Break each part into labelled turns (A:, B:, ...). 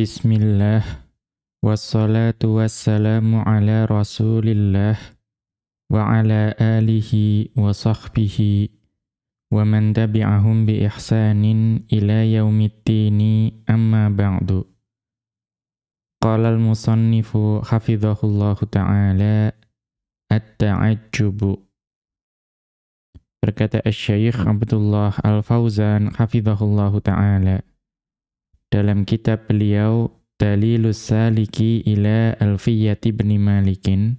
A: بسم الله والصلاة والسلام على رسول الله وعلى آله وصحبه ومن تبعهم بإحسان إلى يوم الدين أما بعد قال المصنف حفظه الله تعالى التعجب بركة الشيخ عبد الله الفوزان حفظه الله تعالى dalam kitab beliau Dalilus Saliki ila Alfiyati bin Malikin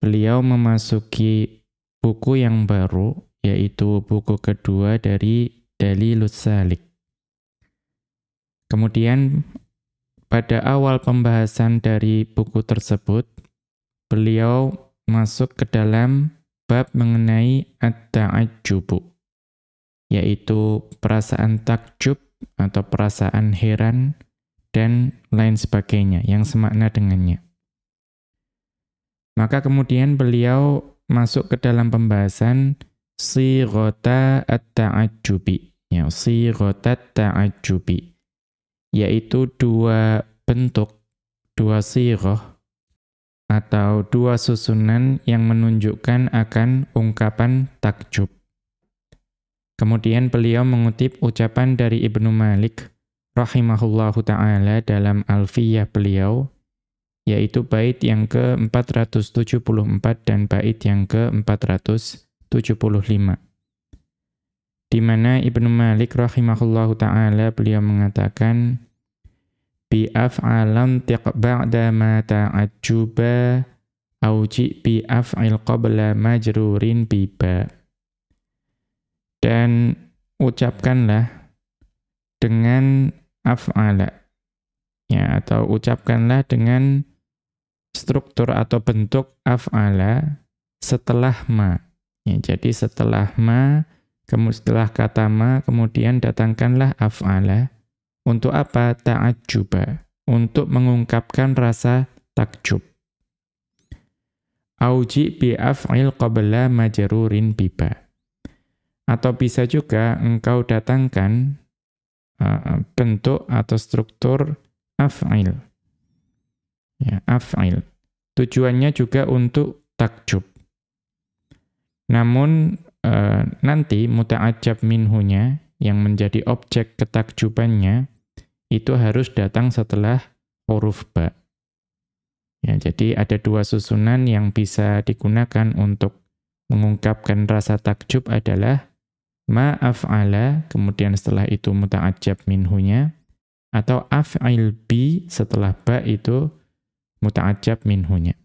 A: beliau memasuki buku yang baru yaitu buku kedua dari Dalilus Salik. Kemudian pada awal pembahasan dari buku tersebut beliau masuk ke dalam bab mengenai at-ta'ajjubu yaitu perasaan takjub atau perasaan heran dan lain sebagainya yang semakna dengannya. Maka kemudian beliau masuk ke dalam pembahasan sighata at-ta'ajjubi. Ya, sighata at-ta'ajjubi. Yaitu dua bentuk, dua sighah atau dua susunan yang menunjukkan akan ungkapan takjub. Kemudian beliau mengutip ucapan dari Ibnu Malik rahimahullahu taala dalam Alfiyah beliau yaitu bait yang ke-474 dan bait yang ke-475 di mana Ibnu Malik rahimahullahu taala beliau mengatakan bi af'alan ba'da ma ta'ajjuba auji bi af'il qabla majrurin bi ba' Dan ucapkanlah dengan af'ala. Ya, atau ucapkanlah dengan struktur atau bentuk af'ala setelah ma. Ya, jadi setelah ma, kemudian setelah kata ma, kemudian datangkanlah af'ala. Untuk apa? Ta'ajjuba. Untuk mengungkapkan rasa takjub. Auji bi af'il qabla majrurin biba. Atau bisa juga engkau datangkan uh, bentuk atau struktur af'il. Ya, af'il. Tujuannya juga untuk takjub. Namun uh, nanti muta'ajab minhunya yang menjadi objek ketakjubannya itu harus datang setelah huruf ba. Ya, jadi ada dua susunan yang bisa digunakan untuk mengungkapkan rasa takjub adalah ma af'ala, kemudian setelah itu muta'ajab minhunya, atau af'il bi setelah ba itu muta'ajab minhunya.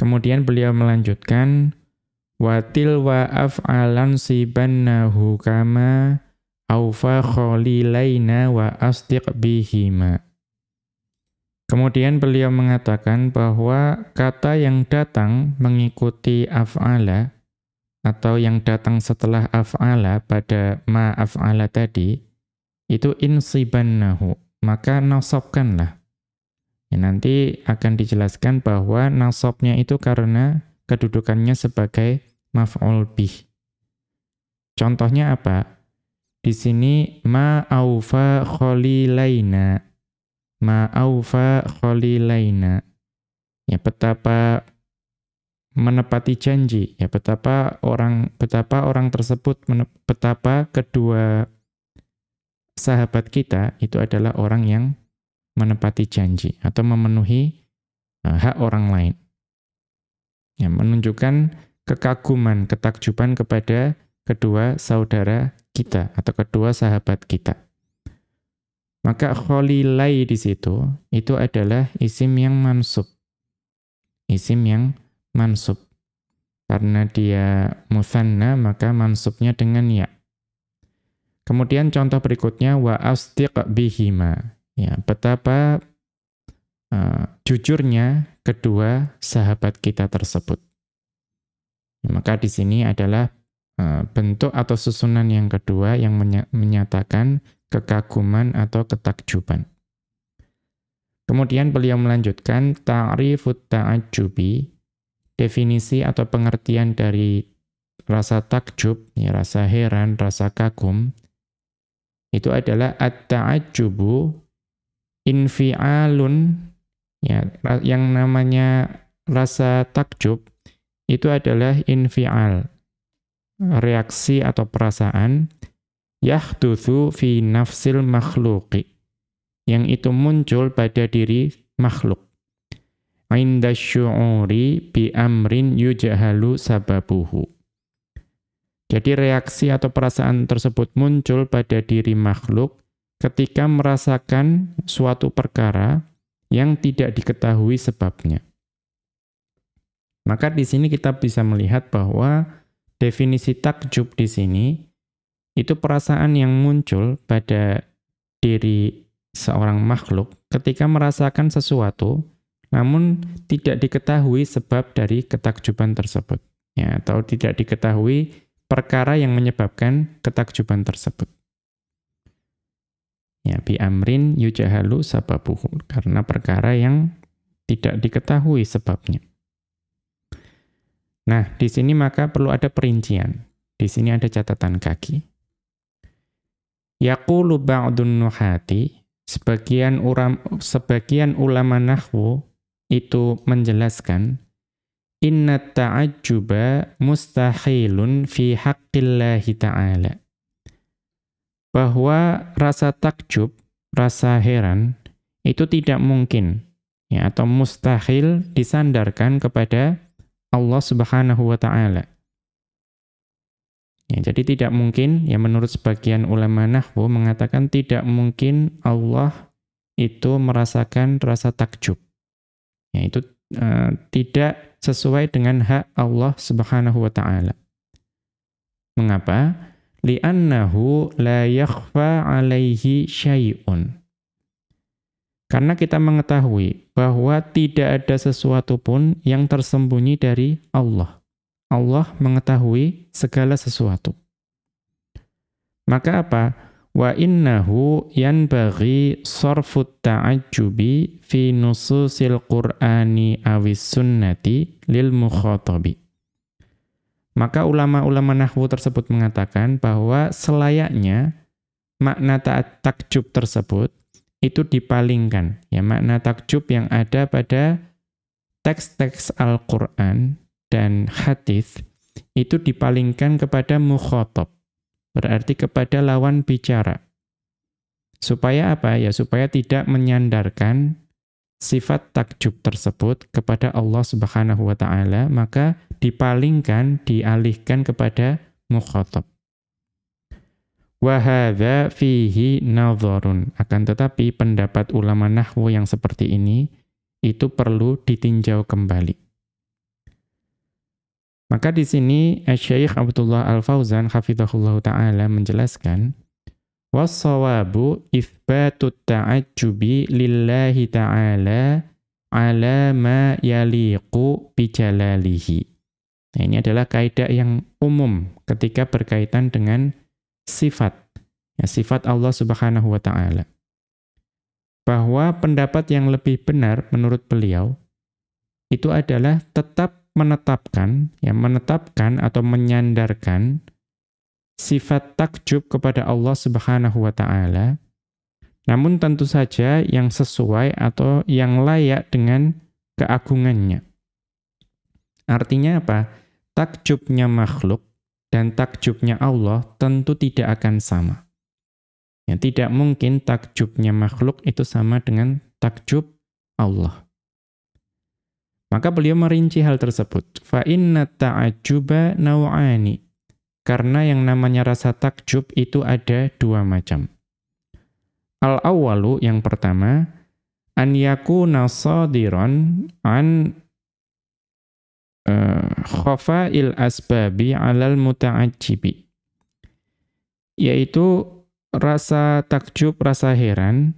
A: Kemudian beliau melanjutkan, watil wa af'alan sibannahu kama aufa kholilaina wa asdiq bihima. Kemudian beliau mengatakan bahwa kata yang datang mengikuti af'ala atau yang datang setelah af'ala pada ma af'ala tadi, itu insibannahu, maka nasabkanlah. Ya, nanti akan dijelaskan bahwa nasabnya itu karena kedudukannya sebagai maf'ul bih. Contohnya apa? Di sini ma aufa kholilaina. Ma aufa kholilaina. Ya betapa menepati janji. Ya betapa orang betapa orang tersebut betapa kedua sahabat kita itu adalah orang yang menepati janji atau memenuhi uh, hak orang lain. Ya menunjukkan kekaguman ketakjuban kepada kedua saudara kita atau kedua sahabat kita. Maka kholilai di situ itu adalah isim yang mansub. Isim yang mansub. Karena dia musanna, maka mansubnya dengan ya. Kemudian contoh berikutnya, wa asdiq bihima. Ya, betapa uh, jujurnya kedua sahabat kita tersebut. Ya, maka di sini adalah uh, bentuk atau susunan yang kedua yang menya menyatakan kekaguman atau ketakjuban. Kemudian beliau melanjutkan ta'rifut ta'ajjubi definisi atau pengertian dari rasa takjub, ya, rasa heran, rasa kagum, itu adalah at-ta'ajjubu infi'alun ya yang namanya rasa takjub itu adalah infial reaksi atau perasaan yahdutsu fi nafsil makhluqi yang itu muncul pada diri makhluk inda syu'uri bi amrin yujahalu sababuhu jadi reaksi atau perasaan tersebut muncul pada diri makhluk ketika merasakan suatu perkara yang tidak diketahui sebabnya. Maka di sini kita bisa melihat bahwa definisi takjub di sini itu perasaan yang muncul pada diri seorang makhluk ketika merasakan sesuatu namun tidak diketahui sebab dari ketakjuban tersebut ya atau tidak diketahui perkara yang menyebabkan ketakjuban tersebut. Ya, bi amrin yujahalu sababuhu karena perkara yang tidak diketahui sebabnya. Nah, di sini maka perlu ada perincian. Di sini ada catatan kaki. Yaqulu ba'dun nuhati, sebagian uram, sebagian ulama nahwu itu menjelaskan inna ta'ajjuba mustahilun fi haqqillahi ta'ala bahwa rasa takjub, rasa heran itu tidak mungkin ya atau mustahil disandarkan kepada Allah Subhanahu wa taala. Ya, jadi tidak mungkin ya menurut sebagian ulama nahwu mengatakan tidak mungkin Allah itu merasakan rasa takjub. Ya, itu uh, tidak sesuai dengan hak Allah Subhanahu wa taala. Mengapa? li'annahu la yakhfa alaihi syai'un. Karena kita mengetahui bahwa tidak ada sesuatu pun yang tersembunyi dari Allah. Allah mengetahui segala sesuatu. Maka apa? Wa innahu yanbaghi sarfut ta'ajjubi fi nususil Qur'ani awis sunnati lil mukhatabi. Maka ulama-ulama nahwu tersebut mengatakan bahwa selayaknya makna takjub tersebut itu dipalingkan. Ya, makna takjub yang ada pada teks-teks Al-Qur'an dan hadis itu dipalingkan kepada mukhotob. Berarti kepada lawan bicara. Supaya apa? Ya supaya tidak menyandarkan sifat takjub tersebut kepada Allah Subhanahu wa taala, maka dipalingkan, dialihkan kepada mukhatab. Wa hadza fihi nadharun. Akan tetapi pendapat ulama nahwu yang seperti ini itu perlu ditinjau kembali. Maka di sini Syekh Abdullah Al-Fauzan hafizahullah taala menjelaskan Was-sawabu itsbatut ta'ajjubi lillahi ta'ala ala ma yaliqu bijalalihi. Nah, ini adalah kaidah yang umum ketika berkaitan dengan sifat. Ya, sifat Allah Subhanahu wa taala. Bahwa pendapat yang lebih benar menurut beliau itu adalah tetap menetapkan, ya menetapkan atau menyandarkan sifat takjub kepada Allah Subhanahu wa taala. Namun tentu saja yang sesuai atau yang layak dengan keagungannya. Artinya apa? Takjubnya makhluk dan takjubnya Allah tentu tidak akan sama. Ya, tidak mungkin takjubnya makhluk itu sama dengan takjub Allah. Maka beliau merinci hal tersebut. Fa inna ta'ajuba naw'ani. Karena yang namanya rasa takjub itu ada dua macam. Al-awwalu yang pertama, an yakuna sadiran an uh, khafa'il asbabi 'alal muta'ajjibi. Yaitu rasa takjub, rasa heran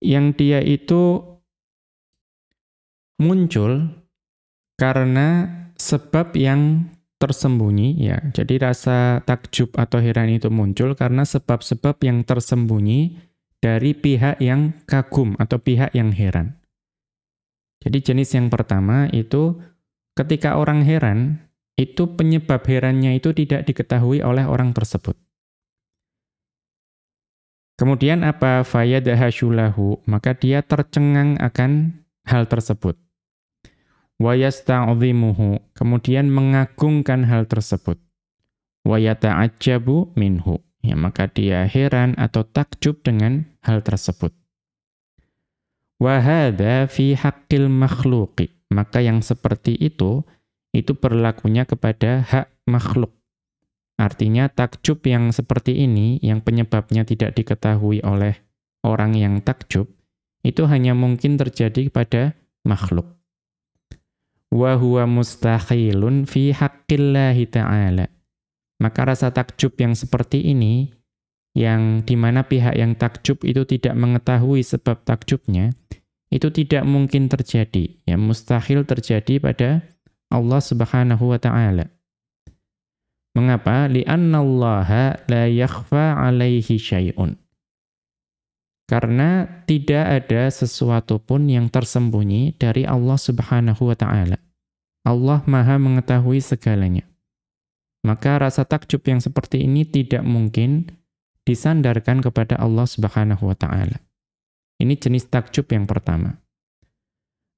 A: yang dia itu muncul karena sebab yang tersembunyi ya. Jadi rasa takjub atau heran itu muncul karena sebab-sebab yang tersembunyi dari pihak yang kagum atau pihak yang heran. Jadi jenis yang pertama itu ketika orang heran, itu penyebab herannya itu tidak diketahui oleh orang tersebut. Kemudian apa fayadahashulahu, maka dia tercengang akan hal tersebut. Wa yasta'dhimuhu, kemudian mengagungkan hal tersebut. Wa yata'ajjabu minhu, ya maka dia heran atau takjub dengan hal tersebut. Wa hadza fi haqqil makhluqi, maka yang seperti itu itu berlakunya kepada hak makhluk. Artinya takjub yang seperti ini, yang penyebabnya tidak diketahui oleh orang yang takjub, itu hanya mungkin terjadi pada makhluk. Wa huwa mustahilun fi haqqillahi ta'ala. Maka rasa takjub yang seperti ini, yang di mana pihak yang takjub itu tidak mengetahui sebab takjubnya, itu tidak mungkin terjadi. Ya, mustahil terjadi pada Allah subhanahu wa ta'ala. Mengapa? Li'annallaha la yakhfa alaihi syai'un. Karena tidak ada sesuatu pun yang tersembunyi dari Allah Subhanahu wa taala. Allah Maha mengetahui segalanya. Maka rasa takjub yang seperti ini tidak mungkin disandarkan kepada Allah Subhanahu wa taala. Ini jenis takjub yang pertama.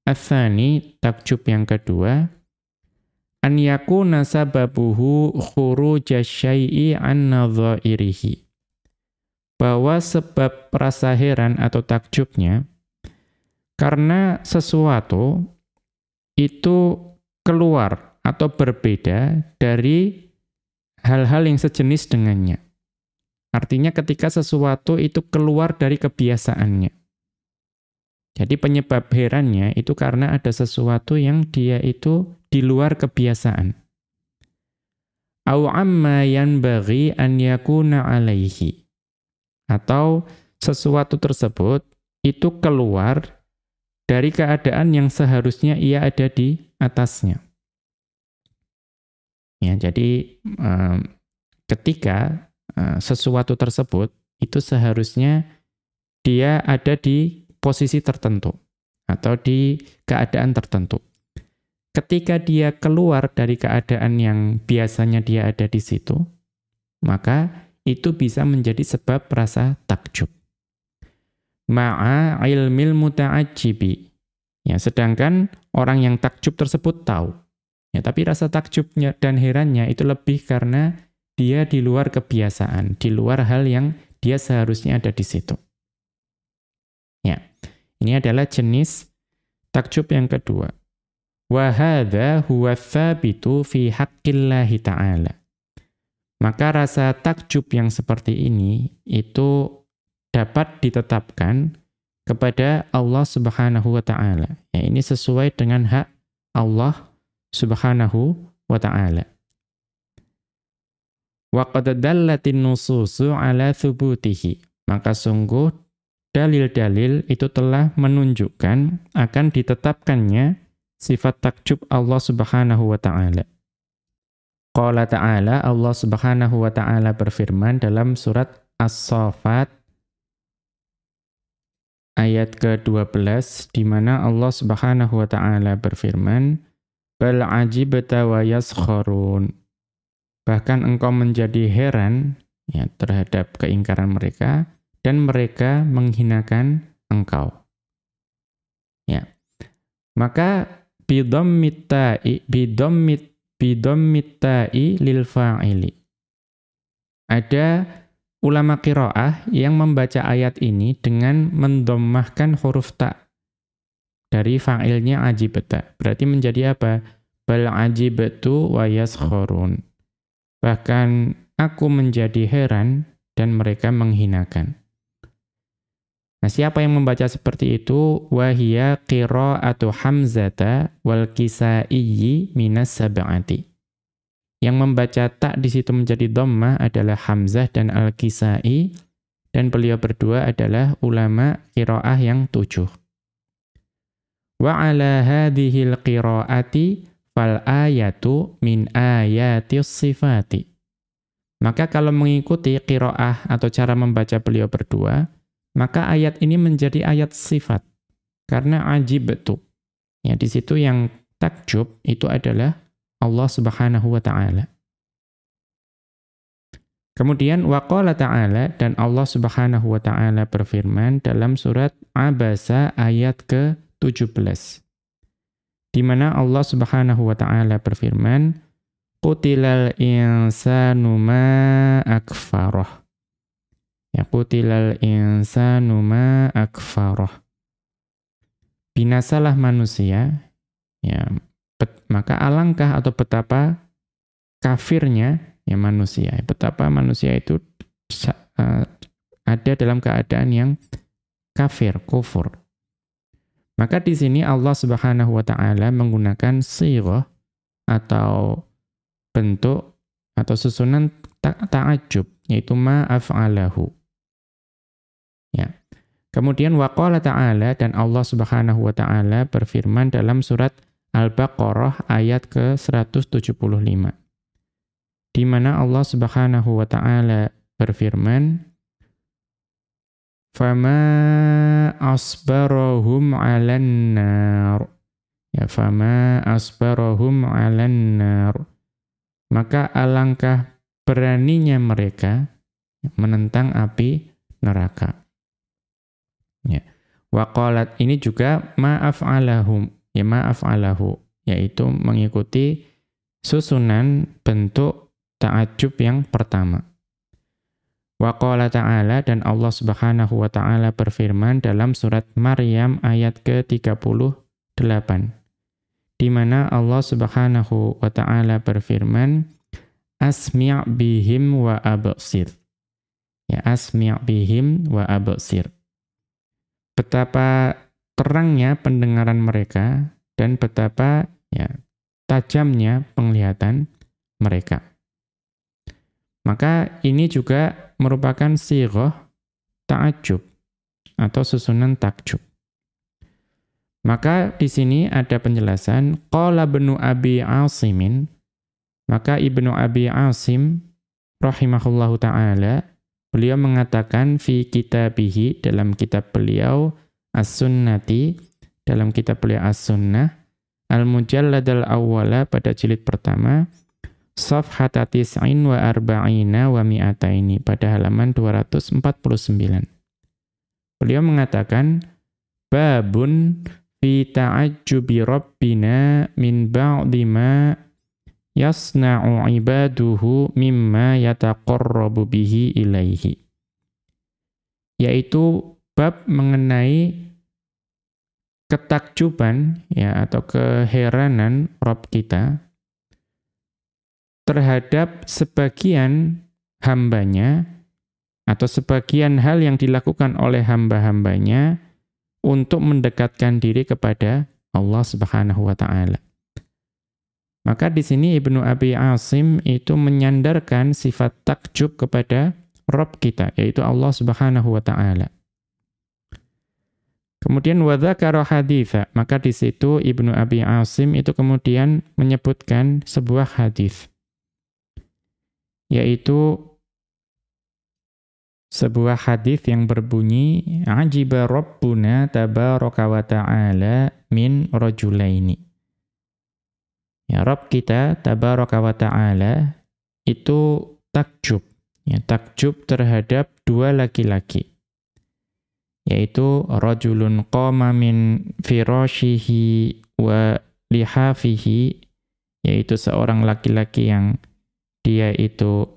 A: Athani, takjub yang kedua, an yakuna sababuhu khuruja syai'i an nadhairihi. Bahwa sebab rasa heran atau takjubnya karena sesuatu itu keluar atau berbeda dari hal-hal yang sejenis dengannya. Artinya ketika sesuatu itu keluar dari kebiasaannya. Jadi penyebab herannya itu karena ada sesuatu yang dia itu di luar kebiasaan. Au amma yanbaghi an yakuna alaihi. Atau sesuatu tersebut itu keluar dari keadaan yang seharusnya ia ada di atasnya. Ya, jadi ketika uh, sesuatu tersebut itu seharusnya dia ada di posisi tertentu atau di keadaan tertentu. Ketika dia keluar dari keadaan yang biasanya dia ada di situ, maka itu bisa menjadi sebab rasa takjub. Ma'a ilmil muta'ajibi. Ya, sedangkan orang yang takjub tersebut tahu. Ya, tapi rasa takjubnya dan herannya itu lebih karena dia di luar kebiasaan, di luar hal yang dia seharusnya ada di situ. Ya. Ini adalah jenis takjub yang kedua. Wa hadza huwa fi haqqillahi ta'ala. Maka rasa takjub yang seperti ini itu dapat ditetapkan kepada Allah Subhanahu wa taala. Ya, ini sesuai dengan hak Allah Subhanahu wa taala. Wa qad dallatin nususu ala thubutihi. Maka sungguh dalil-dalil itu telah menunjukkan akan ditetapkannya sifat takjub Allah Subhanahu wa taala. Qala ta'ala Allah Subhanahu wa taala berfirman dalam surat As-Saffat ayat ke-12 di mana Allah Subhanahu wa taala berfirman bal ajibta wa yaskharun bahkan engkau menjadi heran ya terhadap keingkaran mereka dan mereka menghinakan engkau. Ya. Maka bidommitai bidommitai lil fa'ili. Ada ulama qiraah yang membaca ayat ini dengan mendommahkan huruf ta dari fa'ilnya ajibta. Berarti menjadi apa? Bal ajibtu wa yaskhurun. Bahkan aku menjadi heran dan mereka menghinakan. Nah, siapa yang membaca seperti itu? Wahia qira'atu Hamzata wal Kisaiyi minas sab'ati. Yang membaca tak di situ menjadi dhammah adalah Hamzah dan Al-Kisai dan beliau berdua adalah ulama qiraah yang tujuh. Wa ala hadhihi al-qira'ati fal ayatu min ayati sifati. Maka kalau mengikuti qiraah atau cara membaca beliau berdua, maka ayat ini menjadi ayat sifat. Karena ajib betul. Ya, di situ yang takjub itu adalah Allah Subhanahu wa taala. Kemudian waqala ta'ala dan Allah Subhanahu wa taala berfirman dalam surat Abasa ayat ke-17. Di mana Allah Subhanahu wa taala berfirman, "Qutilal insanu ma akfarah." Ya qutilal insanu ma akfarah. Binasalah manusia, ya bet, maka alangkah atau betapa kafirnya ya manusia. Betapa manusia itu uh, ada dalam keadaan yang kafir, kufur. Maka di sini Allah Subhanahu wa taala menggunakan sirah atau bentuk atau susunan ta'ajub yaitu ma'af'alahu. Kemudian waqala ta'ala dan Allah Subhanahu wa taala berfirman dalam surat Al-Baqarah ayat ke-175. Di mana Allah Subhanahu wa taala berfirman fama asbarahum 'alan nar ya fama asbarahum 'alan nar maka alangkah beraninya mereka menentang api neraka ya waqalat ini juga maaf alahum ya maaf alahu yaitu mengikuti susunan bentuk ta'ajub yang pertama. Wa qala ta'ala dan Allah Subhanahu wa taala berfirman dalam surat Maryam ayat ke-38 di mana Allah Subhanahu wa taala berfirman asmi' bihim wa absir. Ya asmi' bihim wa absir. Betapa terangnya pendengaran mereka dan betapa ya tajamnya penglihatan mereka. Maka ini juga merupakan siroh ta'ajub atau susunan takjub. Maka di sini ada penjelasan qala ibnu Abi Asimin maka Ibnu Abi Asim rahimahullahu taala beliau mengatakan fi kitabihi dalam kitab beliau As-Sunnati dalam kitab beliau As-Sunnah Al-Mujallad al-Awwala pada jilid pertama Safhata tis'in wa arba'ina wa mi'ataini pada halaman 249. Beliau mengatakan, Babun fi ta'ajjubi rabbina min ba'di ma yasna'u ibaduhu mimma yataqarrabu bihi ilaihi. Yaitu bab mengenai ketakjuban ya atau keheranan Rob kita terhadap sebagian hambanya atau sebagian hal yang dilakukan oleh hamba-hambanya untuk mendekatkan diri kepada Allah Subhanahu wa taala. Maka di sini Ibnu Abi Asim itu menyandarkan sifat takjub kepada Rob kita, yaitu Allah Subhanahu wa taala. Kemudian wadzakara haditha, maka di situ Ibnu Abi Asim itu kemudian menyebutkan sebuah hadis yaitu sebuah hadis yang berbunyi ajiba rabbuna tabaraka wa ta'ala min rajulaini ya rabb kita tabaraka wa ta'ala itu takjub. Ya takjub terhadap dua laki-laki. Yaitu rajulun qama min firashihi wa lihafihi yaitu seorang laki-laki yang dia itu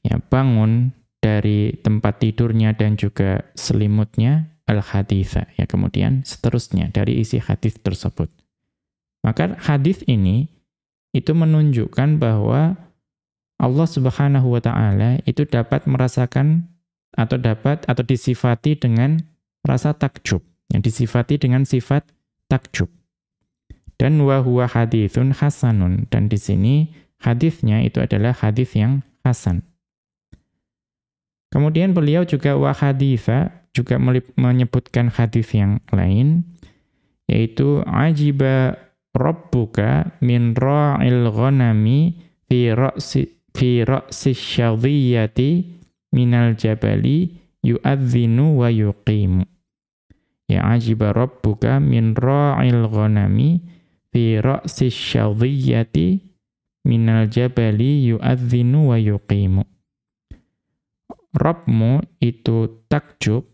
A: ya bangun dari tempat tidurnya dan juga selimutnya al-haditha ya kemudian seterusnya dari isi hadis tersebut maka hadis ini itu menunjukkan bahwa Allah Subhanahu wa taala itu dapat merasakan atau dapat atau disifati dengan rasa takjub yang disifati dengan sifat takjub dan wa huwa hadithun hasanun dan di sini hadisnya itu adalah hadis yang hasan. Kemudian beliau juga wa haditha juga menyebutkan hadis yang lain yaitu ajiba rabbuka min ra'il ghanami fi ra'si fi ra'si syadhiyati minal jabali yu'adzinu wa yuqimu ya ajiba rabbuka min ra'il ghanami fi ra'si syadhiyati minal jabali yu'adzinu wa yuqimu. Robmu itu takjub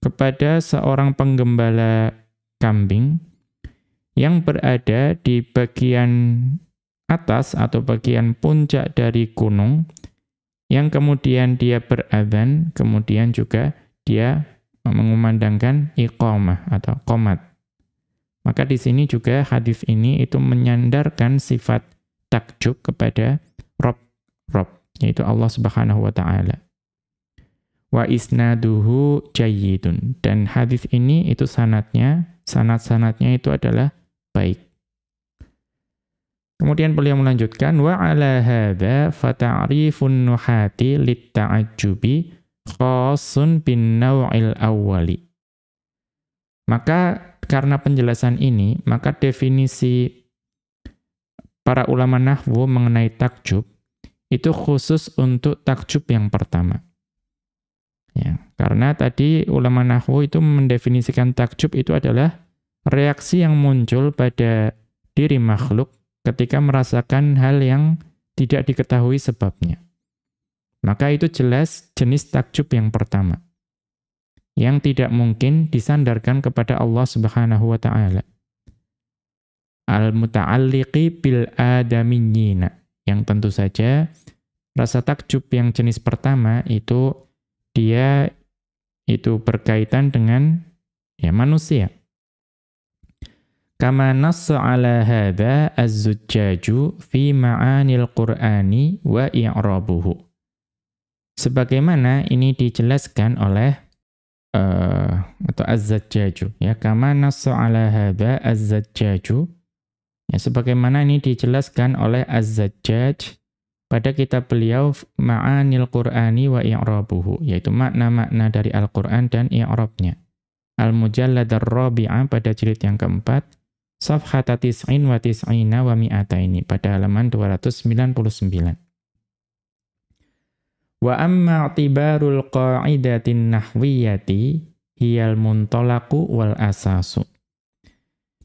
A: kepada seorang penggembala kambing yang berada di bagian atas atau bagian puncak dari gunung yang kemudian dia beradzan, kemudian juga dia mengumandangkan iqamah atau qomat. Maka di sini juga hadis ini itu menyandarkan sifat takjub kepada Rob, Rob, yaitu Allah Subhanahu wa taala wa isnaduhu jayyidun. Dan hadis ini itu sanatnya, sanat-sanatnya itu adalah baik. Kemudian beliau melanjutkan wa ala hadza fata'rifun nuhati litta'ajjubi khassun bin naw'il awwali. Maka karena penjelasan ini, maka definisi para ulama nahwu mengenai takjub itu khusus untuk takjub yang pertama. Ya, karena tadi ulama nahwu itu mendefinisikan takjub itu adalah reaksi yang muncul pada diri makhluk ketika merasakan hal yang tidak diketahui sebabnya. Maka itu jelas jenis takjub yang pertama. Yang tidak mungkin disandarkan kepada Allah Subhanahu wa taala. Al-muta'alliqi bil adamiyyina. Yang tentu saja rasa takjub yang jenis pertama itu dia itu berkaitan dengan ya manusia. Kama nassa ala hadha az-zujjaju fi ma'anil Qur'ani wa i'rabuhu. Sebagaimana ini dijelaskan oleh uh, atau az-zajjaju ya kama nassa ala hadha az-zajjaju ya sebagaimana ini dijelaskan oleh az-zajjaj pada kitab beliau Ma'anil Qur'ani wa i'rabuhu yaitu makna-makna dari Al-Qur'an dan i'rabnya. Al-Mujallad ar-Rabi'ah pada jilid yang keempat, Safhata tis'in wa tis'ina wa mi'ataini pada halaman 299. Wa amma i'tibarul qa'idatin nahwiyati hiyal muntolaku wal asasu.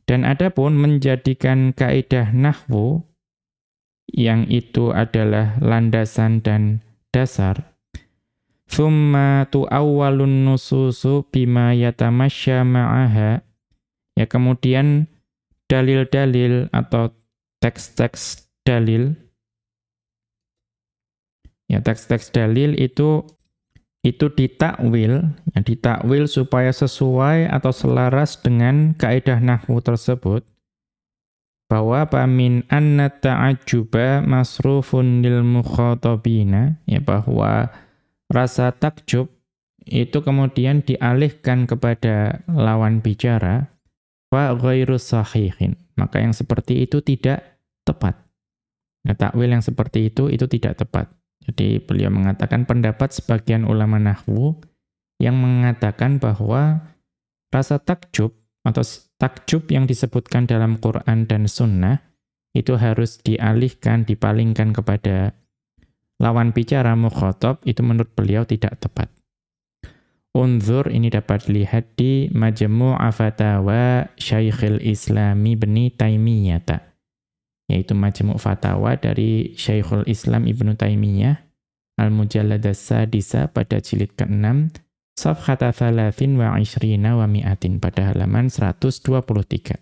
A: Dan adapun menjadikan kaidah nahwu yang itu adalah landasan dan dasar. Thumma tu'awwalun nususu bima yatamasya ma'aha. Ya kemudian dalil-dalil atau teks-teks dalil. Ya teks-teks dalil itu itu ditakwil, ya ditakwil supaya sesuai atau selaras dengan kaidah nahwu tersebut. Bahwa pamin anna ta'ajuba masrufun lil mukhatabina ya bahwa rasa takjub itu kemudian dialihkan kepada lawan bicara wa ghairu sahihin. Maka yang seperti itu tidak tepat. Nah, takwil yang seperti itu itu tidak tepat. Jadi beliau mengatakan pendapat sebagian ulama nahwu yang mengatakan bahwa rasa takjub atau takjub yang disebutkan dalam Quran dan Sunnah itu harus dialihkan, dipalingkan kepada lawan bicara mukhotob, itu menurut beliau tidak tepat. Unzur ini dapat dilihat di Majmu' Fatawa Syekhul Islami Ibni Taimiyah. Yaitu Majmu' Fatawa dari Syekhul Islam Ibnu Taimiyah Al-Mujalladah Sadisa pada jilid ke-6 Safhata thalathin wa ishrina wa mi'atin pada halaman 123.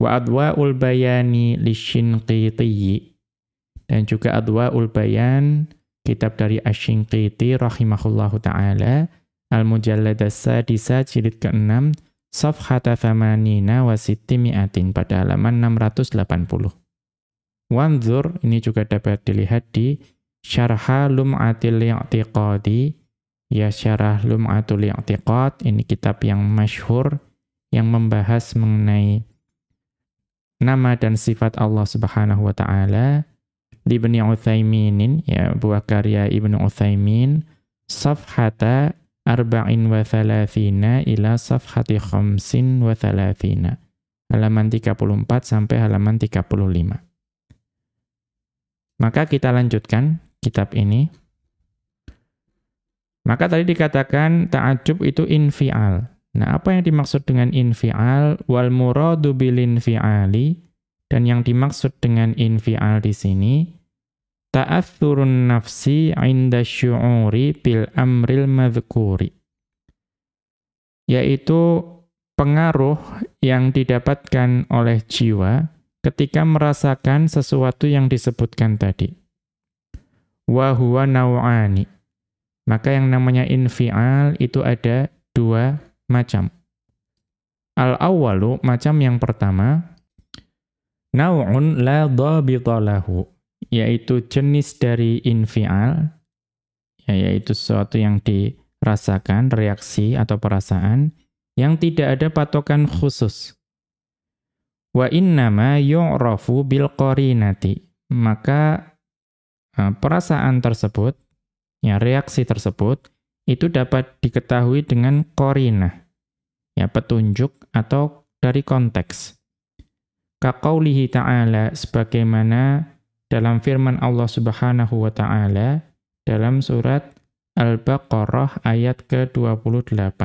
A: Wa adwa'ul bayani lishinqiti dan juga adwa'ul bayan kitab dari Ashinqiti rahimahullahu ta'ala al-mujallad as-sadisa jilid ke-6 safhata thamanina wa sittimi'atin pada halaman 680. Wanzur ini juga dapat dilihat di Syarha Lum'atil I'tiqadi ya syarah Lum'atul I'tiqad, ini kitab yang masyhur yang membahas mengenai nama dan sifat Allah Subhanahu wa taala. Ibnu Utsaimin ya buah karya Ibnu Utsaimin safhata arba'in wa thalathina ila safhati khamsin wa thalathina. Halaman 34 sampai halaman 35. Maka kita lanjutkan kitab ini. Maka tadi dikatakan ta'ajub itu infial. Nah, apa yang dimaksud dengan infial? Wal muradu bil infiali dan yang dimaksud dengan infial di sini ta'athurun nafsi 'inda syu'uri bil amril madhkuri. Yaitu pengaruh yang didapatkan oleh jiwa ketika merasakan sesuatu yang disebutkan tadi. Wa huwa naw'ani. Maka yang namanya infial itu ada dua macam. Al-awwalu macam yang pertama Nau'un la dhabitalahu, yaitu jenis dari infial, ya, yaitu sesuatu yang dirasakan, reaksi atau perasaan, yang tidak ada patokan khusus. Wa innama yu'rafu bil qarinati. Maka uh, perasaan tersebut, ya reaksi tersebut, itu dapat diketahui dengan qarinah, ya petunjuk atau dari konteks. Kaqaulihi ta'ala sebagaimana dalam firman Allah Subhanahu wa taala dalam surat Al-Baqarah ayat ke-28.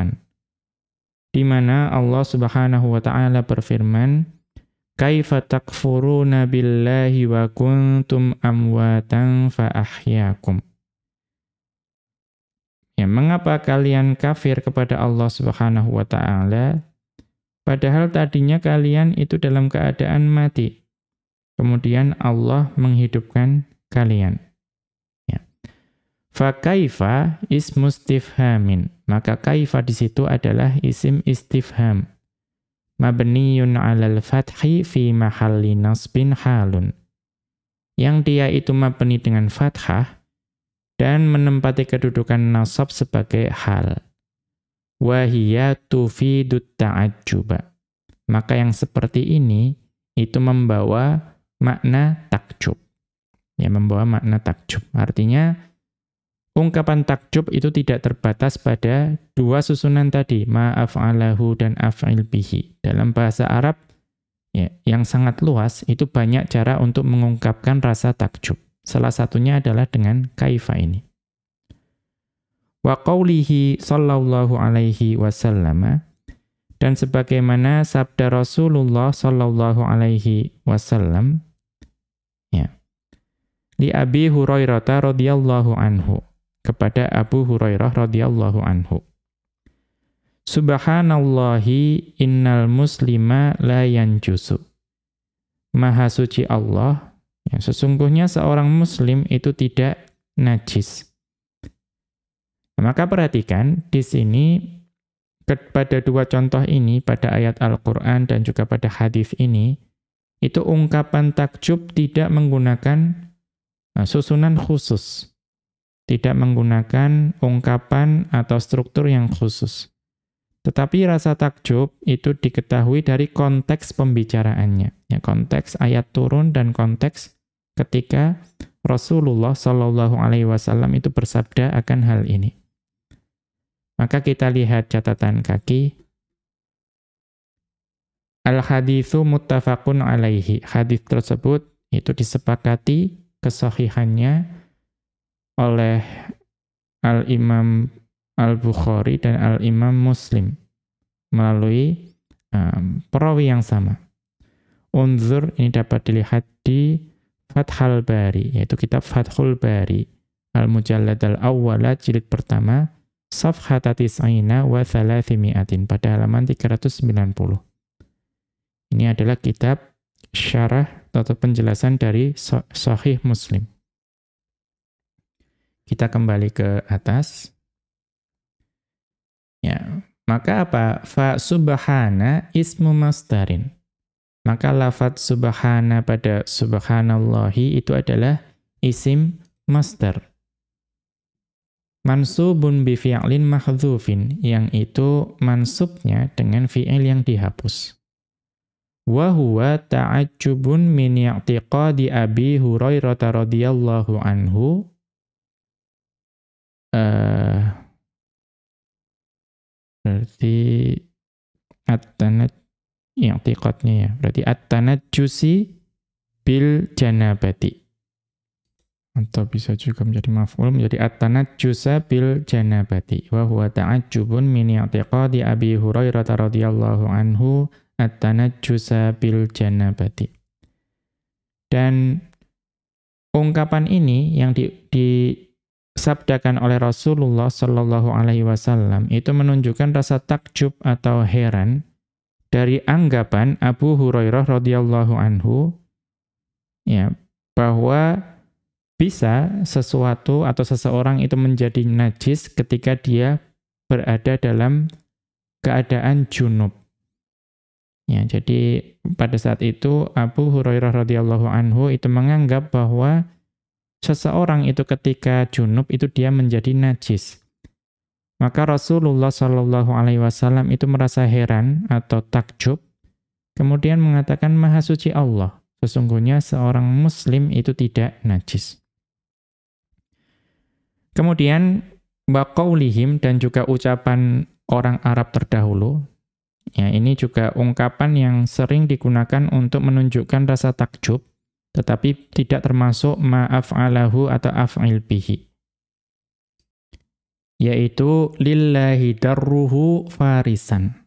A: Di mana Allah Subhanahu wa taala berfirman, "Kaifa takfuruna billahi wa kuntum amwatan fa ahyaakum?" Ya, mengapa kalian kafir kepada Allah Subhanahu wa taala Padahal tadinya kalian itu dalam keadaan mati. Kemudian Allah menghidupkan kalian. Ya. Fakaifa ismu istifhamin. Maka kaifa di situ adalah isim istifham. Mabniyun alal fathi fi mahalli nasbin halun. Yang dia itu mabni dengan fathah dan menempati kedudukan nasab sebagai hal wahiyya tufidut ta'ajjuba. Maka yang seperti ini itu membawa makna takjub. Ya, membawa makna takjub. Artinya ungkapan takjub itu tidak terbatas pada dua susunan tadi, ma'af'alahu dan af'il bihi. Dalam bahasa Arab ya, yang sangat luas itu banyak cara untuk mengungkapkan rasa takjub. Salah satunya adalah dengan kaifa ini. Wa qawlihi sallallahu alaihi wasallam dan sebagaimana sabda Rasulullah sallallahu alaihi wasallam li Abi Hurairah radhiyallahu anhu kepada Abu Hurairah radhiyallahu anhu. Subhanallahi innal muslima la yanjusu. Maha suci Allah ya sesungguhnya seorang muslim itu tidak najis. Maka perhatikan di sini pada dua contoh ini pada ayat Al-Qur'an dan juga pada hadis ini itu ungkapan takjub tidak menggunakan nah, susunan khusus. Tidak menggunakan ungkapan atau struktur yang khusus. Tetapi rasa takjub itu diketahui dari konteks pembicaraannya. Ya, konteks ayat turun dan konteks ketika Rasulullah Shallallahu Alaihi Wasallam itu bersabda akan hal ini. Maka kita lihat catatan kaki. Al-hadithu muttafaqun alaihi. Hadith tersebut itu disepakati kesahihannya oleh Al-Imam Al-Bukhari dan Al-Imam Muslim melalui um, perawi yang sama. Unzur ini dapat dilihat di Fathul Bari, yaitu kitab Fathul Bari. Al-Mujallad al-Awwala jilid pertama Safhata tis'ina wa thalathimi'atin pada halaman 390. Ini adalah kitab syarah atau penjelasan dari Sahih Muslim. Kita kembali ke atas. Ya, maka apa? Fa subhana ismu masdarin. Maka lafat subhana pada subhanallahi itu adalah isim masdar mansubun bi fi'lin mahdzufin yang itu mansubnya dengan fi'il yang dihapus. Wa huwa ta'ajjubun min i'tiqadi Abi Hurairah radhiyallahu anhu. Uh, berarti at-tanat i'tiqadnya ya. Berarti at-tanajjusi bil janabati. Atau bisa juga menjadi maf'ul menjadi at-tanajjusa bil janabati. Wa huwa ta'ajjubun min i'tiqadi Abi Hurairah radhiyallahu anhu at-tanajjusa bil janabati dan ungkapan ini yang di, disabdakan oleh Rasulullah Shallallahu Alaihi Wasallam itu menunjukkan rasa takjub atau heran dari anggapan Abu Hurairah radhiyallahu anhu ya bahwa bisa sesuatu atau seseorang itu menjadi najis ketika dia berada dalam keadaan junub. Ya, jadi pada saat itu Abu Hurairah radhiyallahu anhu itu menganggap bahwa seseorang itu ketika junub itu dia menjadi najis. Maka Rasulullah Shallallahu alaihi wasallam itu merasa heran atau takjub kemudian mengatakan maha suci Allah. Sesungguhnya seorang muslim itu tidak najis. Kemudian baqaulihim dan juga ucapan orang Arab terdahulu Ya, ini juga ungkapan yang sering digunakan untuk menunjukkan rasa takjub, tetapi tidak termasuk ma'af'alahu atau af'il bihi. Yaitu lillahi darruhu farisan.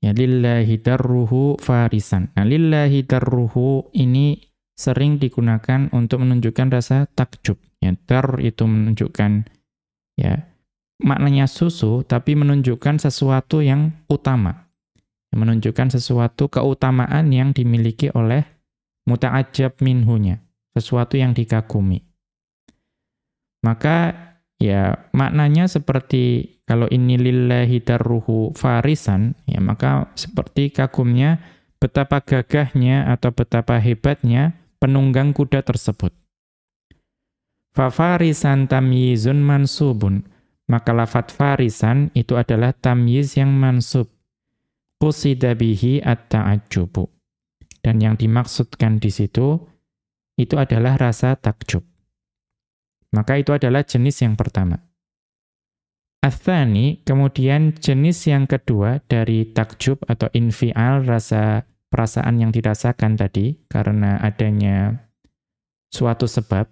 A: Ya, lillahi darruhu farisan. Nah, lillahi darruhu ini sering digunakan untuk menunjukkan rasa takjub. Ya, dar itu menunjukkan ya maknanya susu, tapi menunjukkan sesuatu yang utama. Menunjukkan sesuatu keutamaan yang dimiliki oleh muta'ajab minhunya. Sesuatu yang dikagumi. Maka ya maknanya seperti kalau ini lillahi darruhu farisan, ya maka seperti kagumnya betapa gagahnya atau betapa hebatnya penunggang kuda tersebut. Fafarisan tamyizun mansubun maka lafat farisan itu adalah tamyiz yang mansub. Qusida bihi at-ta'ajjubu. Dan yang dimaksudkan di situ, itu adalah rasa takjub. Maka itu adalah jenis yang pertama. Athani, kemudian jenis yang kedua dari takjub atau infial, rasa perasaan yang dirasakan tadi, karena adanya suatu sebab,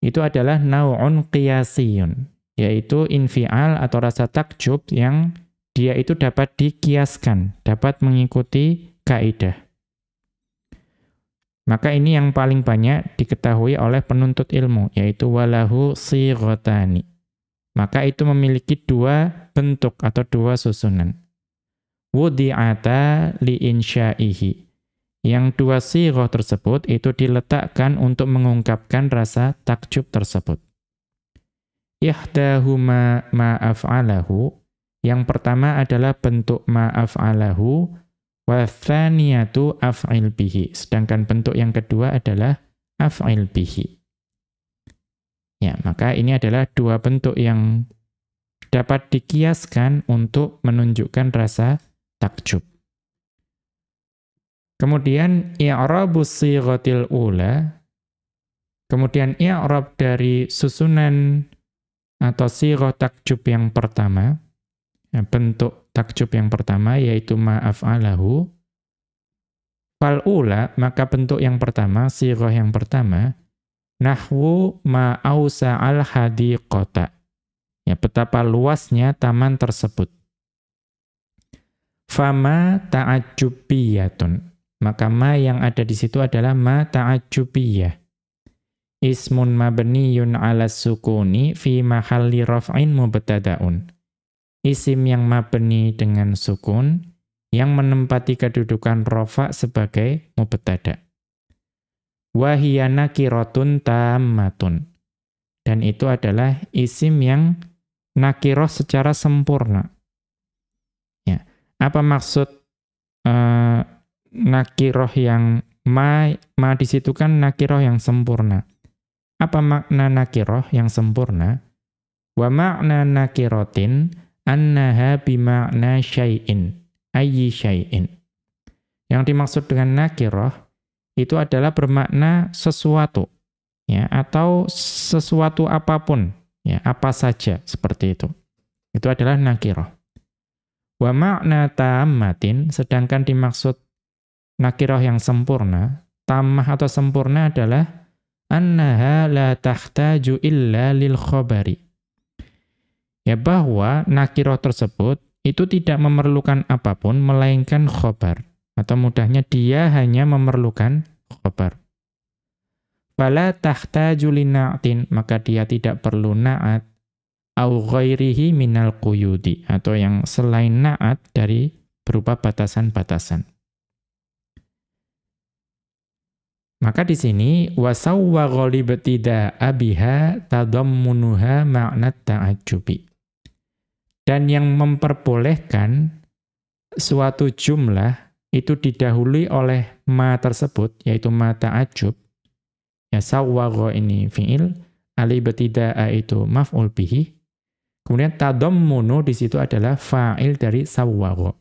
A: itu adalah nau'un qiyasiyun yaitu infial atau rasa takjub yang dia itu dapat dikiaskan, dapat mengikuti kaidah. Maka ini yang paling banyak diketahui oleh penuntut ilmu, yaitu walahu sirotani. Maka itu memiliki dua bentuk atau dua susunan. Wudi'ata li'insyaihi. Yang dua siroh tersebut itu diletakkan untuk mengungkapkan rasa takjub tersebut. Ihdahuma ma'af'alahu. Yang pertama adalah bentuk ma'af'alahu. Wa thaniyatu af'il bihi. Sedangkan bentuk yang kedua adalah af'il bihi. Ya, maka ini adalah dua bentuk yang dapat dikiaskan untuk menunjukkan rasa takjub. Kemudian i'rabus sighatil ula. Kemudian i'rab dari susunan atau siroh takjub yang pertama, ya, bentuk takjub yang pertama yaitu ma'af'alahu, fal'ula, maka bentuk yang pertama, siroh yang pertama, nahwu ma'ausa'al hadiqota. Ya, betapa luasnya taman tersebut. Fama ta'ajubiyatun. Maka ma yang ada di situ adalah ma ta'ajubiyah ismun mabniyun ala sukuni fi mahalli raf'in mubtada'un. Isim yang mabni dengan sukun yang menempati kedudukan rafa sebagai mubtada. Wa hiya nakiratun tammatun. Dan itu adalah isim yang nakiroh secara sempurna. Ya. Apa maksud uh, nakiroh yang ma, ma di situ kan nakiroh yang sempurna. Apa makna nakiroh yang sempurna? Wa makna nakirotin annaha bima'na syai'in. Ayyi syai'in. Yang dimaksud dengan nakiroh itu adalah bermakna sesuatu. ya Atau sesuatu apa pun. ya Apa saja seperti itu. Itu adalah nakiroh. Wa makna ta'ammatin, sedangkan dimaksud nakiroh yang sempurna, tamah atau sempurna adalah annaha la tahtaju illa lil khabari. Ya bahwa nakirah tersebut itu tidak memerlukan apa pun melainkan khobar. Atau mudahnya dia hanya memerlukan khobar. fala tahtaju lina'tin maka dia tidak perlu na'at au ghairihi minal quyudi atau yang selain na'at dari berupa batasan-batasan. Maka di sini wasawwa ghalibtida abiha tadammunuha makna ta'ajjubi. Dan yang memperbolehkan suatu jumlah itu didahului oleh ma tersebut yaitu ma ta'ajjub Ya sawwagha ini fi'il, alibtida'a itu maf'ul bihi. Kemudian tadammunu di situ adalah fa'il dari sawwagha.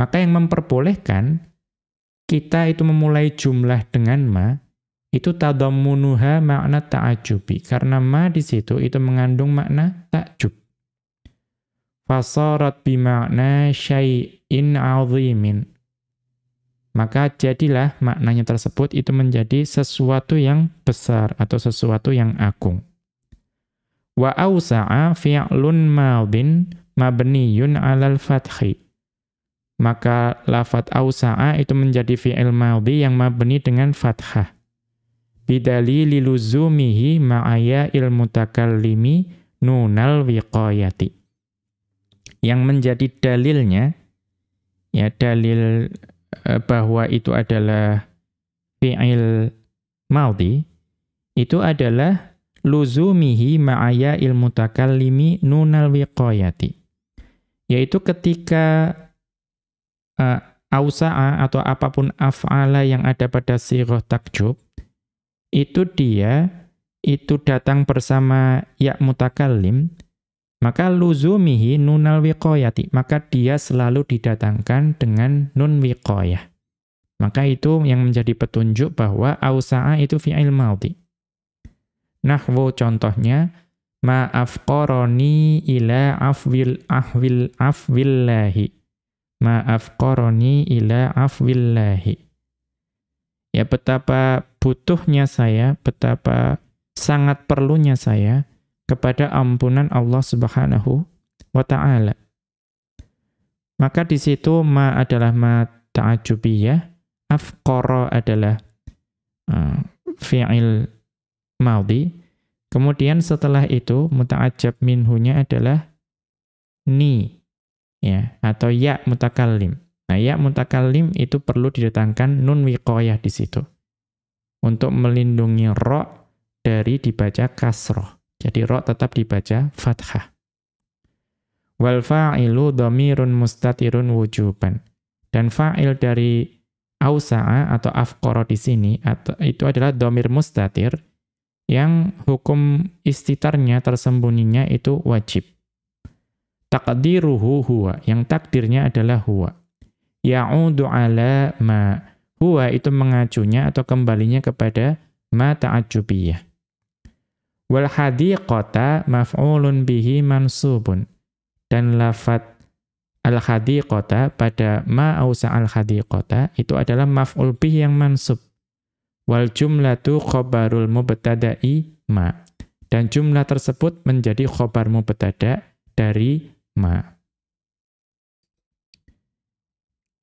A: Maka yang memperbolehkan kita itu memulai jumlah dengan ma itu tadammunuha makna ta'ajubi karena ma di situ itu mengandung makna ta'jub. Fasarat bimakna syai'in 'azimin maka jadilah maknanya tersebut itu menjadi sesuatu yang besar atau sesuatu yang agung. Wa ausa'a fi'lun madin mabniyun 'alal fathi. Maka lafat ausa'a itu menjadi fi'il madhi yang mabni dengan fathah. Bidalili luzumihi ma'aya ilmutakallimi nunal wiqayati. Yang menjadi dalilnya, ya dalil Eh, bahwa itu adalah fi'il maldi, itu adalah luzumihi ma'aya ilmu takallimi nunal wiqayati. Yaitu ketika uh, ausa'a atau apa pun af'ala yang ada pada sirah takjub, itu dia, itu datang bersama ya mutakallim, maka luzumihi nunal wiqayati, maka dia selalu didatangkan dengan nun wiqayah. Maka itu yang menjadi petunjuk bahwa ausa'a itu fi'il maldi. Nahwu contohnya, ma'afqarani ila afwil ahwil afwillahi. Ma'afqarani ila afwillahi. Ya betapa butuhnya saya, betapa sangat perlunya saya, kepada ampunan Allah Subhanahu wa taala. Maka di situ ma adalah ma ta'ajubiyah, afqara adalah uh, fi'il madhi. Kemudian setelah itu muta'ajjab minhunya adalah ni ya atau ya mutakallim. Nah, ya mutakallim itu perlu didatangkan nun wiqayah di situ. Untuk melindungi ro dari dibaca kasroh. Jadi ro tetap dibaca fathah. Wal fa'ilu dhamirun mustatirun wujuban. Dan fa'il dari ausa'a atau afqara di sini atau itu adalah dhamir mustatir yang hukum istitarnya tersembunyinya itu wajib. Takdiruhu huwa, yang takdirnya adalah huwa. Ya'udu ala ma. Huwa itu mengacunya atau kembalinya kepada ma ta'ajubiyah. Wal hadiqata maf'ulun bihi mansubun. Dan lafat al-hadiqata pada ma ausa al-hadiqata itu adalah maf'ul bihi yang mansub. Wal jumlatu khobarul mubtada'i ma. Dan jumlah tersebut menjadi khobar mubtada dari ma.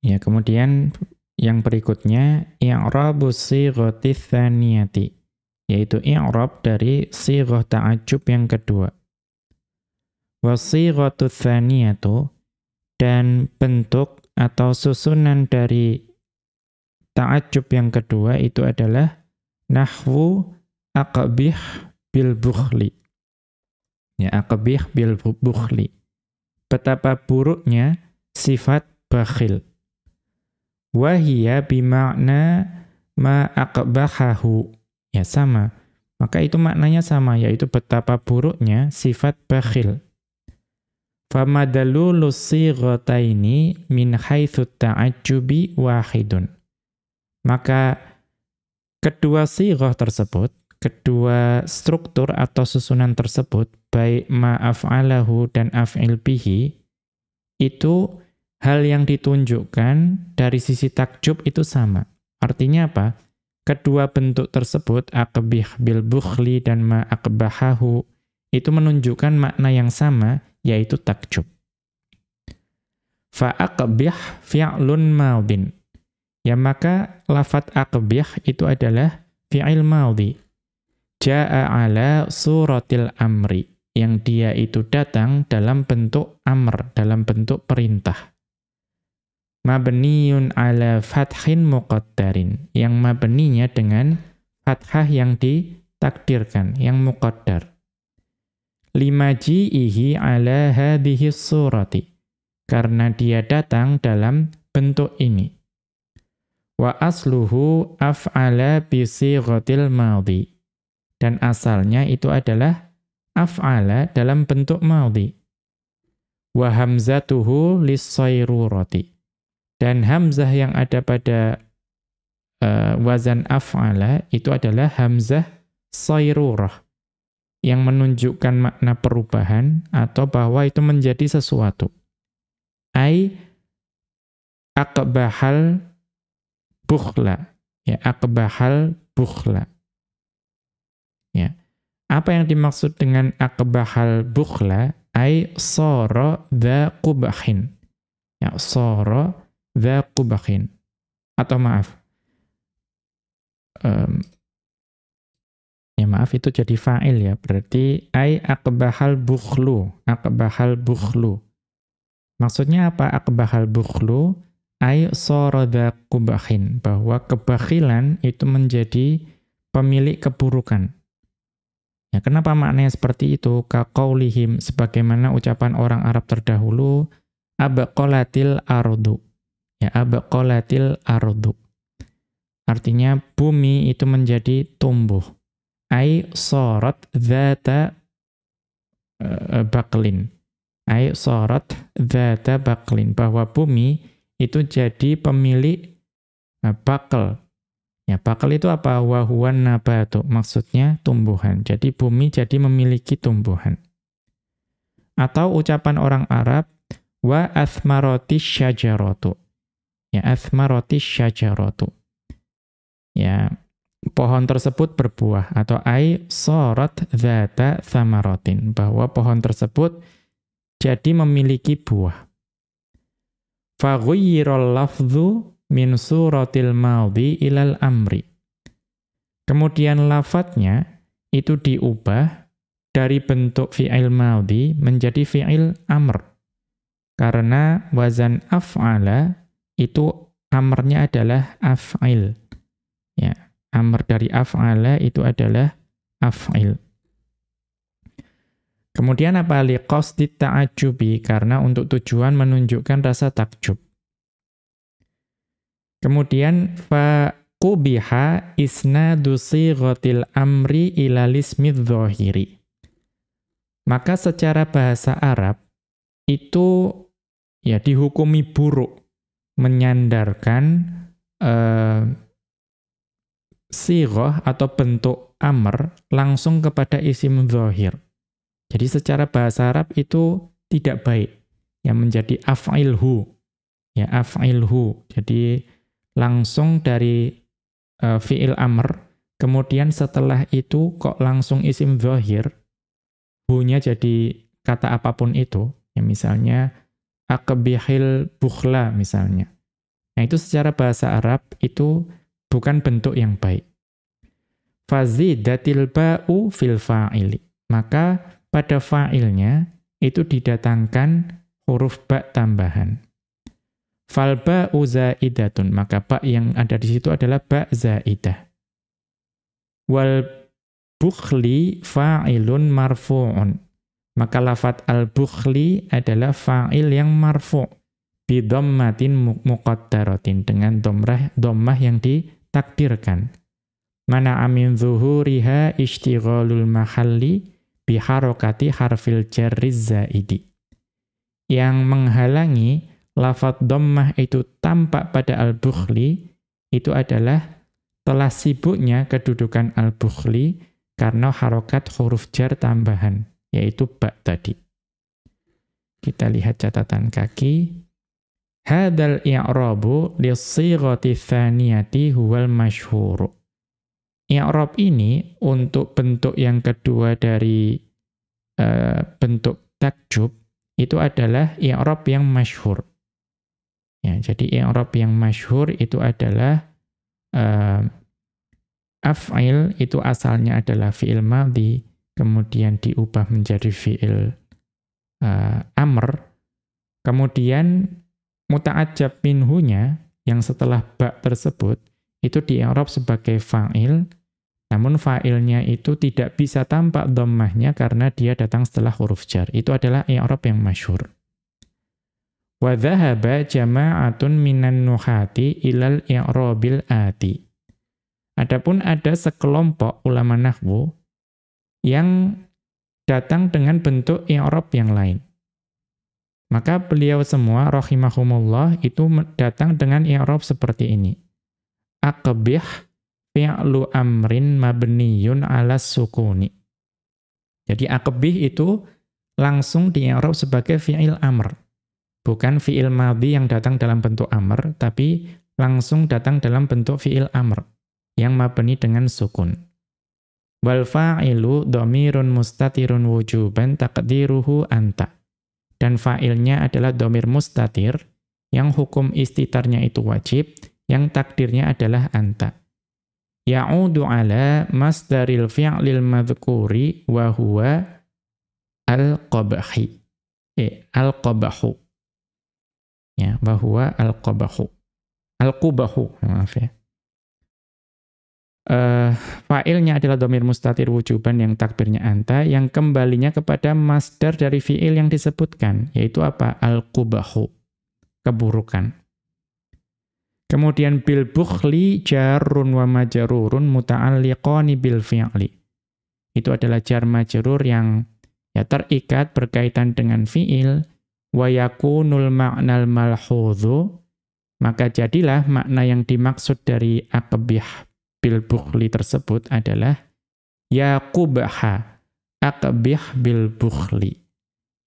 A: Ya, kemudian yang berikutnya i'rabu sighati tsaniyati yaitu i'rab dari sighah ta'ajjub yang kedua. Wasighatu tsaniyatu dan bentuk atau susunan dari ta'ajjub yang kedua itu adalah nahwu aqbih bil bukhli. Ya, aqbih bil bukhli. Betapa buruknya sifat bakhil. Wahia ma aqbahahu Ya sama. Maka itu maknanya sama, yaitu betapa buruknya sifat bakhil. Famadalulu sighataini min haitsu ta'ajjubi wahidun. Maka kedua sighah tersebut, kedua struktur atau susunan tersebut, baik ma'af'alahu dan af'il bihi, itu hal yang ditunjukkan dari sisi takjub itu sama. Artinya apa? Kedua bentuk tersebut, akbih bil bukhli dan ma akbahahu, itu menunjukkan makna yang sama, yaitu takjub. Fa'akbih fi'lun maudin. Ya maka lafat akbih itu adalah fi'il madhi. Ja'a ala suratil amri. Yang dia itu datang dalam bentuk amr, dalam bentuk perintah. Mabniyun ala fathin muqaddarin. Yang mabninya dengan fathah yang ditakdirkan, yang muqaddar. Lima ji'ihi ala hadhihi surati. Karena dia datang dalam bentuk ini. Wa asluhu af'ala bisighatil madhi. Dan asalnya itu adalah af'ala dalam bentuk madhi. Wa hamzatuhu lis-sayrurati. Dan hamzah yang ada pada uh, wazan af'ala itu adalah hamzah sayrurah yang menunjukkan makna perubahan atau bahwa itu menjadi sesuatu. Ai akbahal bukhla. Ya, akbahal bukhla. Ya. Apa yang dimaksud dengan akbahal bukhla? Ay soro dha qubahin. Ya, soro dha qubahin. Atau maaf. Um, ya maaf itu jadi fa'il ya. Berarti ay akbahal bukhlu. Akbahal bukhlu. Maksudnya apa akbahal bukhlu? Ay soroda kubahin. Bahwa kebakhilan itu menjadi pemilik keburukan. Ya, kenapa maknanya seperti itu? Kaqaulihim sebagaimana ucapan orang Arab terdahulu abaqalatil ardu. Ya, abaqalatil ardu. Artinya bumi itu menjadi tumbuh. Ai sorot dzata uh, baklin. Ai sorot dzata baklin bahwa bumi itu jadi pemilik uh, bakal Ya, bakal itu apa? Wahuan nabatu. Maksudnya tumbuhan. Jadi bumi jadi memiliki tumbuhan. Atau ucapan orang Arab, wa athmaroti syajaratu. Ya, athmaroti syajaratu. Ya, pohon tersebut berbuah. Atau ai sorot dhata thamarotin. Bahwa pohon tersebut jadi memiliki buah. Faghuyirol lafzu min suratil madhi ilal amri. Kemudian lafadznya itu diubah dari bentuk fi'il madhi menjadi fi'il amr. Karena wazan af'ala itu amrnya adalah af'il. Ya, amr dari af'ala itu adalah af'il. Kemudian apa liqasdi ta'ajubi karena untuk tujuan menunjukkan rasa takjub. Kemudian fa qubiha isnadu sighatil amri ila lismidz dhahiri. Maka secara bahasa Arab itu ya dihukumi buruk menyandarkan uh, sighah atau bentuk amr langsung kepada isim zahir. Jadi secara bahasa Arab itu tidak baik yang menjadi af'ilhu. Ya af'ilhu. Jadi langsung dari uh, fi'il amr, kemudian setelah itu kok langsung isim zahir, hunya jadi kata apa pun itu, ya misalnya akbihil bukhla misalnya. Nah itu secara bahasa Arab itu bukan bentuk yang baik. Fazidatil ba'u fil fa'ili. Maka pada fa'ilnya itu didatangkan huruf ba tambahan. Fal ba'u zaidatun, maka ba yang ada di situ adalah ba zaidah. Wal bukhli fa'ilun marfu'un. Maka lafat al-bukhli adalah fa'il yang marfu' bi dhammatin muqaddaratin dengan domrah dhammah yang ditakdirkan. Mana amin zuhuriha ishtighalul mahalli bi harokati harfil jarri zaidi. Yang menghalangi lafat dhammah itu tampak pada al-bukhli, itu adalah telah sibuknya kedudukan al-bukhli karena harokat huruf jar tambahan, yaitu ba tadi. Kita lihat catatan kaki. Hadal i'rabu lissighati thaniyati huwal masyhur. I'rab ini untuk bentuk yang kedua dari uh, bentuk takjub itu adalah i'rab yang masyhur. Ya, jadi i'rab yang masyhur itu adalah uh, af'il itu asalnya adalah fi'il madhi, kemudian diubah menjadi fi'il uh, amr, kemudian muta'ajab minhunya yang setelah ba tersebut itu di i'rab sebagai fa'il, namun fa'ilnya itu tidak bisa tampak dhammahnya karena dia datang setelah huruf jar. Itu adalah i'rab yang masyhur. Wa dhahaba jama'atun minan nuhati ilal i'rabil ati. Adapun ada sekelompok ulama nahwu yang datang dengan bentuk i'rab yang lain. Maka beliau semua rahimahumullah itu datang dengan i'rab seperti ini. Aqbih fi'lu amrin mabniyun ala sukuni. Jadi aqbih itu langsung di sebagai fi'il amr. Bukan fi'il madhi yang datang dalam bentuk amr, tapi langsung datang dalam bentuk fi'il amr yang mabni dengan sukun. Wal fa'ilu dhamirun mustatirun wujuban taqdiruhu anta. Dan fa'ilnya adalah dhamir mustatir yang hukum istitarnya itu wajib, yang takdirnya adalah anta. Ya'udu ala masdaril fi'lil madhkuri wa huwa al-qabahi. Eh, al-qabahu. Ya, wa huwa al-qabahu. Al-qubahu, maaf ya uh, fa'ilnya adalah domir mustatir wujuban yang takbirnya anta, yang kembalinya kepada masdar dari fi'il yang disebutkan, yaitu apa? Al-qubahu, keburukan. Kemudian bil bukhli jarun wa majarurun muta'alliqani bil fi'li. Itu adalah jar majrur yang ya terikat berkaitan dengan fi'il wa yakunul ma'nal malhudhu maka jadilah makna yang dimaksud dari akbih bil bukhli tersebut adalah yaqubaha aqbih bil bukhli.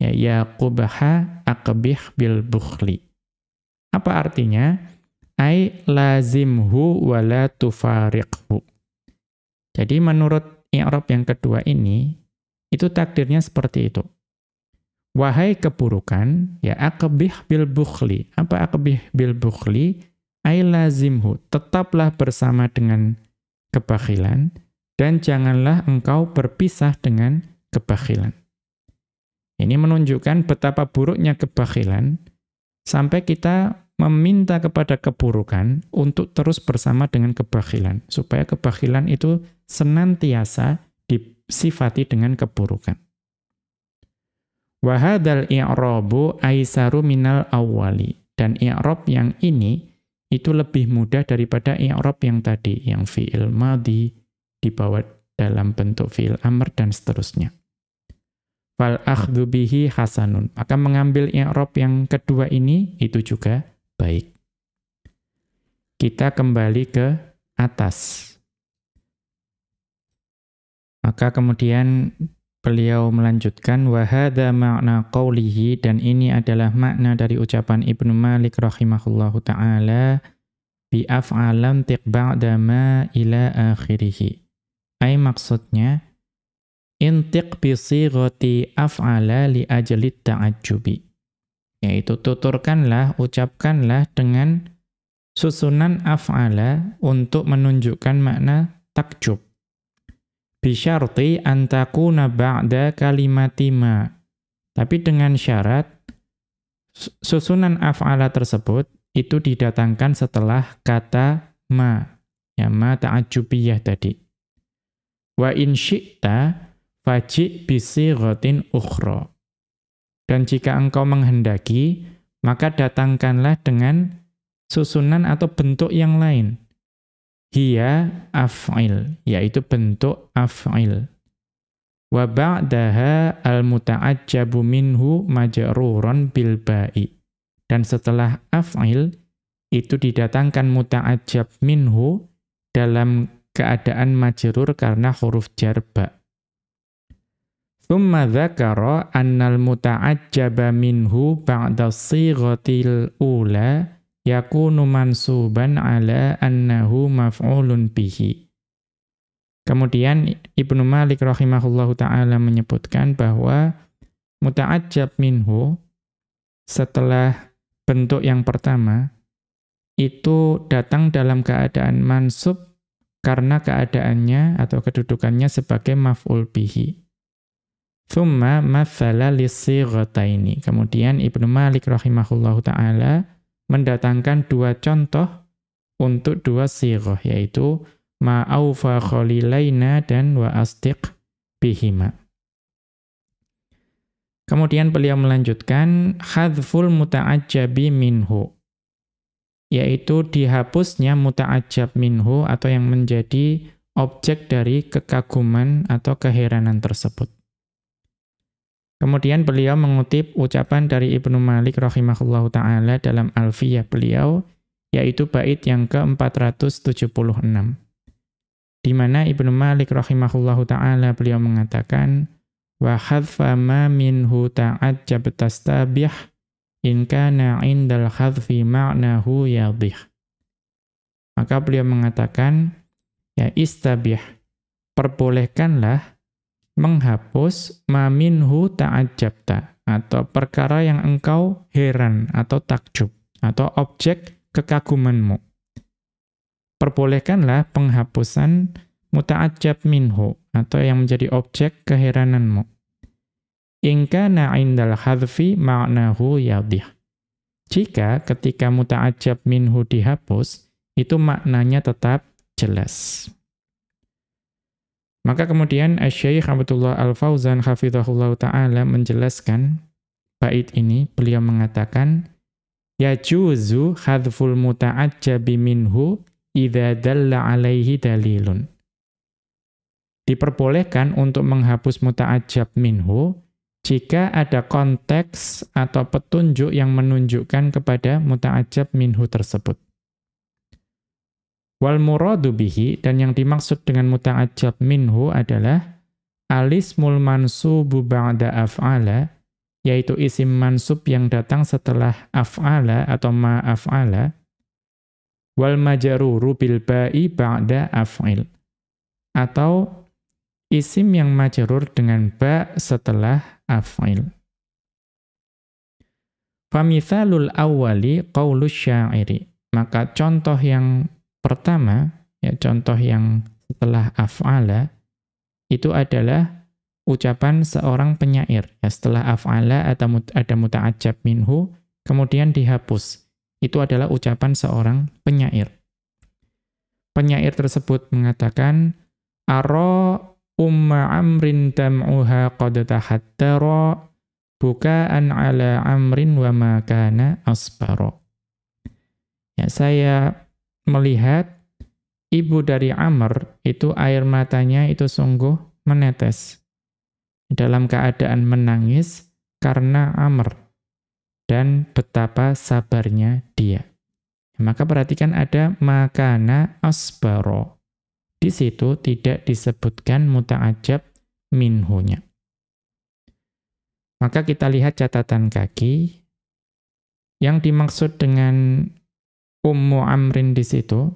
A: Ya yaqubaha aqbih bil bukhli. Apa artinya? Ai lazimhu wala tufariqhu. Jadi menurut i'rab yang kedua ini itu takdirnya seperti itu. Wahai keburukan, ya aqbih bil bukhli. Apa aqbih bil bukhli? Ai lazimhu, tetaplah bersama dengan kebakhilan, dan janganlah engkau berpisah dengan kebakhilan. Ini menunjukkan betapa buruknya kebakhilan, sampai kita meminta kepada keburukan untuk terus bersama dengan kebakhilan, supaya kebakhilan itu senantiasa disifati dengan keburukan. Wahadal i'rabu aisaru minal awwali. Dan i'rab yang ini itu lebih mudah daripada i'rab yang tadi, yang fi'il madhi dibawa dalam bentuk fi'il amr dan seterusnya. Fal akhdhu bihi hasanun. Maka mengambil i'rab yang kedua ini itu juga baik. Kita kembali ke atas. Maka kemudian beliau melanjutkan wahada makna qawlihi dan ini adalah makna dari ucapan Ibnu Malik rahimahullahu taala bi af'alan tiq ba'da ma ila akhirih. Ai maksudnya intiq bi sighati af'ala li ajli ta'ajjubi. Yaitu tuturkanlah, ucapkanlah dengan susunan af'ala untuk menunjukkan makna takjub bisyarti antakuna ba'da kalimati ma. Tapi dengan syarat susunan af'ala tersebut itu didatangkan setelah kata ma. Ya ma ta'ajubiyah tadi. Wa in syi'ta faji bisighatin ukhra. Dan jika engkau menghendaki, maka datangkanlah dengan susunan atau bentuk yang lain hiya af'il, yaitu bentuk af'il. Wa ba'daha al-muta'ajjabu minhu majruran bil ba'i. Dan setelah af'il, itu didatangkan muta'ajjab minhu dalam keadaan majrur karena huruf jar ba. Thumma dzakara annal muta'ajjaba minhu ba'da sighatil ula yakunu mansuban ala annahu maf'ulun bihi. Kemudian Ibnu Malik rahimahullahu taala menyebutkan bahwa muta'ajjab minhu setelah bentuk yang pertama itu datang dalam keadaan mansub karena keadaannya atau kedudukannya sebagai maf'ul bihi. Thumma mathala. Kemudian Ibnu Malik rahimahullahu taala mendatangkan dua contoh untuk dua sighah yaitu ma'aufa khalilaina dan wa astiq bihima. Kemudian beliau melanjutkan hadful muta'ajjabi minhu yaitu dihapusnya muta'ajjab minhu atau yang menjadi objek dari kekaguman atau keheranan tersebut. Kemudian beliau mengutip ucapan dari Ibnu Malik rahimahullahu taala dalam Alfiyah beliau yaitu bait yang ke-476 di mana Ibnu Malik rahimahullahu taala beliau mengatakan wa hadfa ma minhu ta'ajjab tastabih in kana 'indal hadfi ma'nahu yadhih. Maka beliau mengatakan ya istabih perbolehkanlah menghapus ma minhu ta'ajjabta atau perkara yang engkau heran atau takjub atau objek kekagumanmu. Perbolehkanlah penghapusan muta'ajjab minhu atau yang menjadi objek keherananmu. Ingka na'indal hadfi ma'nahu yadih. Jika ketika muta'ajab minhu dihapus, itu maknanya tetap jelas. Maka kemudian Syekh Abdullah Al-Fauzan hafizahullah taala menjelaskan bait ini beliau mengatakan ya juzu hadful muta'ajjabi minhu idza dalla alaihi dalilun. Diperbolehkan untuk menghapus muta'ajjab minhu jika ada konteks atau petunjuk yang menunjukkan kepada muta'ajab minhu tersebut. Wal muradu bihi, dan yang dimaksud dengan muta'ajab minhu adalah alismul mansubu ba'da af'ala, yaitu isim mansub yang datang setelah af'ala atau ma'af'ala, wal majaruru bil ba'i ba'da af'il. Atau isim yang majrur dengan ba setelah af'il. Famithalul awwali qaulus syairi. Maka contoh yang pertama, ya contoh yang setelah af'ala, itu adalah ucapan seorang penyair. Ya, setelah af'ala ada, ada muta'ajab minhu, kemudian dihapus. Itu adalah ucapan seorang penyair. Penyair tersebut mengatakan, Aro umma amrin tam'uha qad tahattara bukaan ala amrin wa ma kana asbara. Ya, saya melihat ibu dari Amr itu air matanya itu sungguh menetes dalam keadaan menangis karena Amr dan betapa sabarnya dia. Maka perhatikan ada makana asbaro. Di situ tidak disebutkan muta'ajab minhunya. Maka kita lihat catatan kaki. Yang dimaksud dengan Ummu Amrin di situ,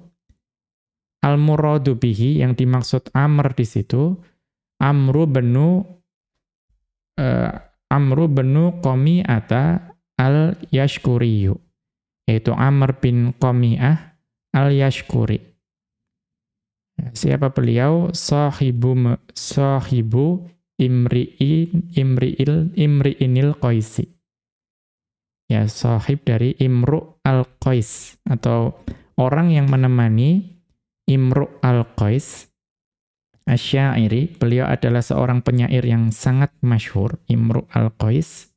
A: Al-Muradu bihi, yang dimaksud Amr di situ, Amru benu uh, Amru benu Qomi'ata al-Yashkuriyu. Yaitu Amr bin Qomi'ah al-Yashkuri. Siapa beliau? Sahibu sahibu Imri'in Imri'il Imri'inil Qaisi. Ya, sahib dari Imru' al-Qais atau orang yang menemani Imru' al-Qais Asyairi, beliau adalah seorang penyair yang sangat masyhur, Imru' al-Qais.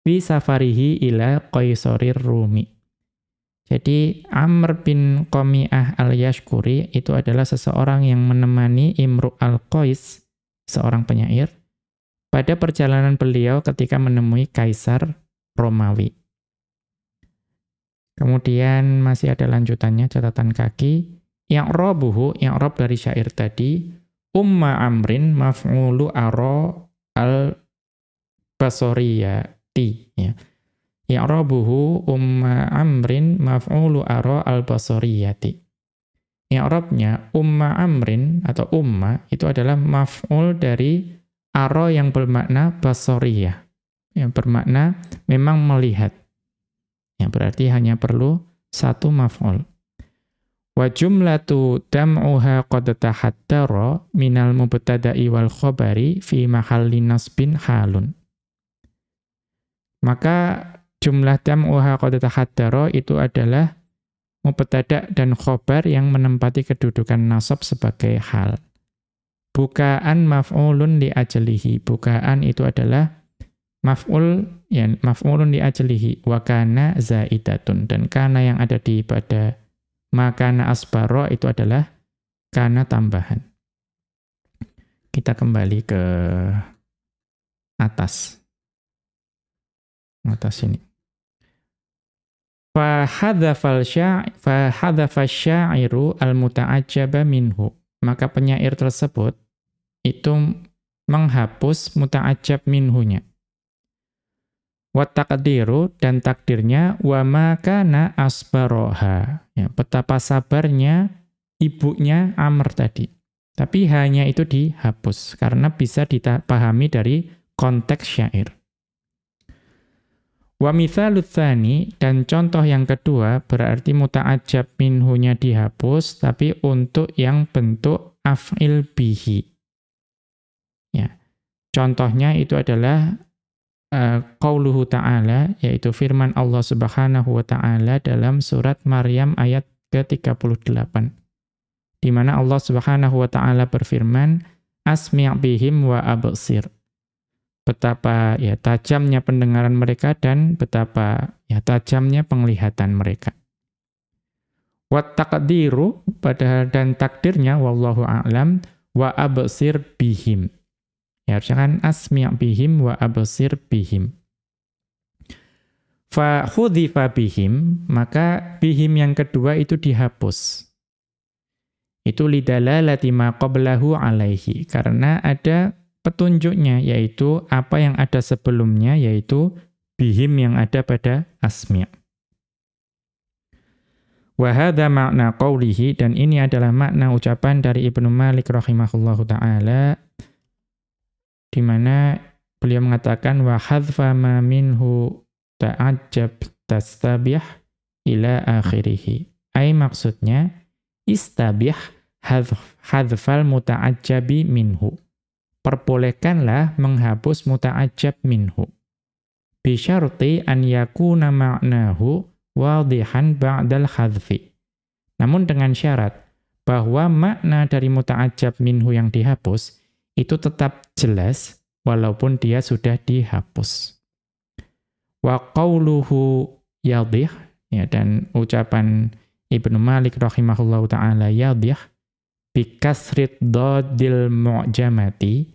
A: Fi safarihi ila Qaisarir Rumi. Jadi Amr bin Qomi'ah al-Yashkuri itu adalah seseorang yang menemani Imru al-Qais, seorang penyair, pada perjalanan beliau ketika menemui Kaisar Romawi. Kemudian masih ada lanjutannya catatan kaki. Yang robuhu, yang rob dari syair tadi, Umma Amrin maf'ulu aro al-basoriyati. Ya I'rabuhu umma amrin maf'ulu ara al-basariyati. I'rabnya umma amrin atau umma itu adalah maf'ul dari ara yang bermakna basariyah. Yang bermakna memang melihat. Yang berarti hanya perlu satu maf'ul. Wa jumlatu dam'uha qad tahattara minal mubtada'i wal khabari fi mahalli nasbin halun. Maka jumlah dam'uha qad tahattara itu adalah mubtada' dan khobar yang menempati kedudukan nasab sebagai hal. Bukaan maf'ulun li ajlihi. Bukaan itu adalah maf'ul ya maf'ulun li ajlihi wa kana zaidatun dan kana yang ada di pada makana asbaro itu adalah karena tambahan. Kita kembali ke atas. Atas ini. Fahadhafal syairu al-muta'ajjaba minhu. Maka penyair tersebut itu menghapus muta'ajjab minhunya wa taqdiru dan takdirnya wa makana asbaroha. Ya, betapa sabarnya ibunya Amr tadi. Tapi hanya itu dihapus karena bisa dipahami dari konteks syair. Wa mithalut dan contoh yang kedua berarti muta'ajab minhunya dihapus tapi untuk yang bentuk af'il bihi. Ya. Contohnya itu adalah qauluhu ta'ala yaitu firman Allah Subhanahu wa taala dalam surat Maryam ayat ke-38. Di mana Allah Subhanahu wa taala berfirman asmi' bihim wa absir. Betapa ya tajamnya pendengaran mereka dan betapa ya tajamnya penglihatan mereka. Wa taqdiru padahal dan takdirnya wallahu a'lam wa absir bihim Ya harusnya kan asmi' bihim wa absir bihim. Fa khudhifa bihim, maka bihim yang kedua itu dihapus. Itu lidalalati ma qablahu alaihi. Karena ada petunjuknya, yaitu apa yang ada sebelumnya, yaitu bihim yang ada pada asmi'. Wahada makna qawlihi, dan ini adalah makna ucapan dari Ibnu Malik rahimahullahu ta'ala, di mana beliau mengatakan wa hadfa ma minhu ta'ajjab tastabih ila akhirih. Ai maksudnya istabih hadfal muta'ajjabi minhu. Perbolehkanlah menghapus muta'ajjab minhu. Bisyarti an yakuna ma'nahu wadihan ba'dal hadfi. Namun dengan syarat bahwa makna dari muta'ajjab minhu yang dihapus itu tetap jelas walaupun dia sudah dihapus. Wa qawluhu yadih, ya, dan ucapan Ibnu Malik rahimahullahu ta'ala yadih, bikasrit dodil mu'jamati,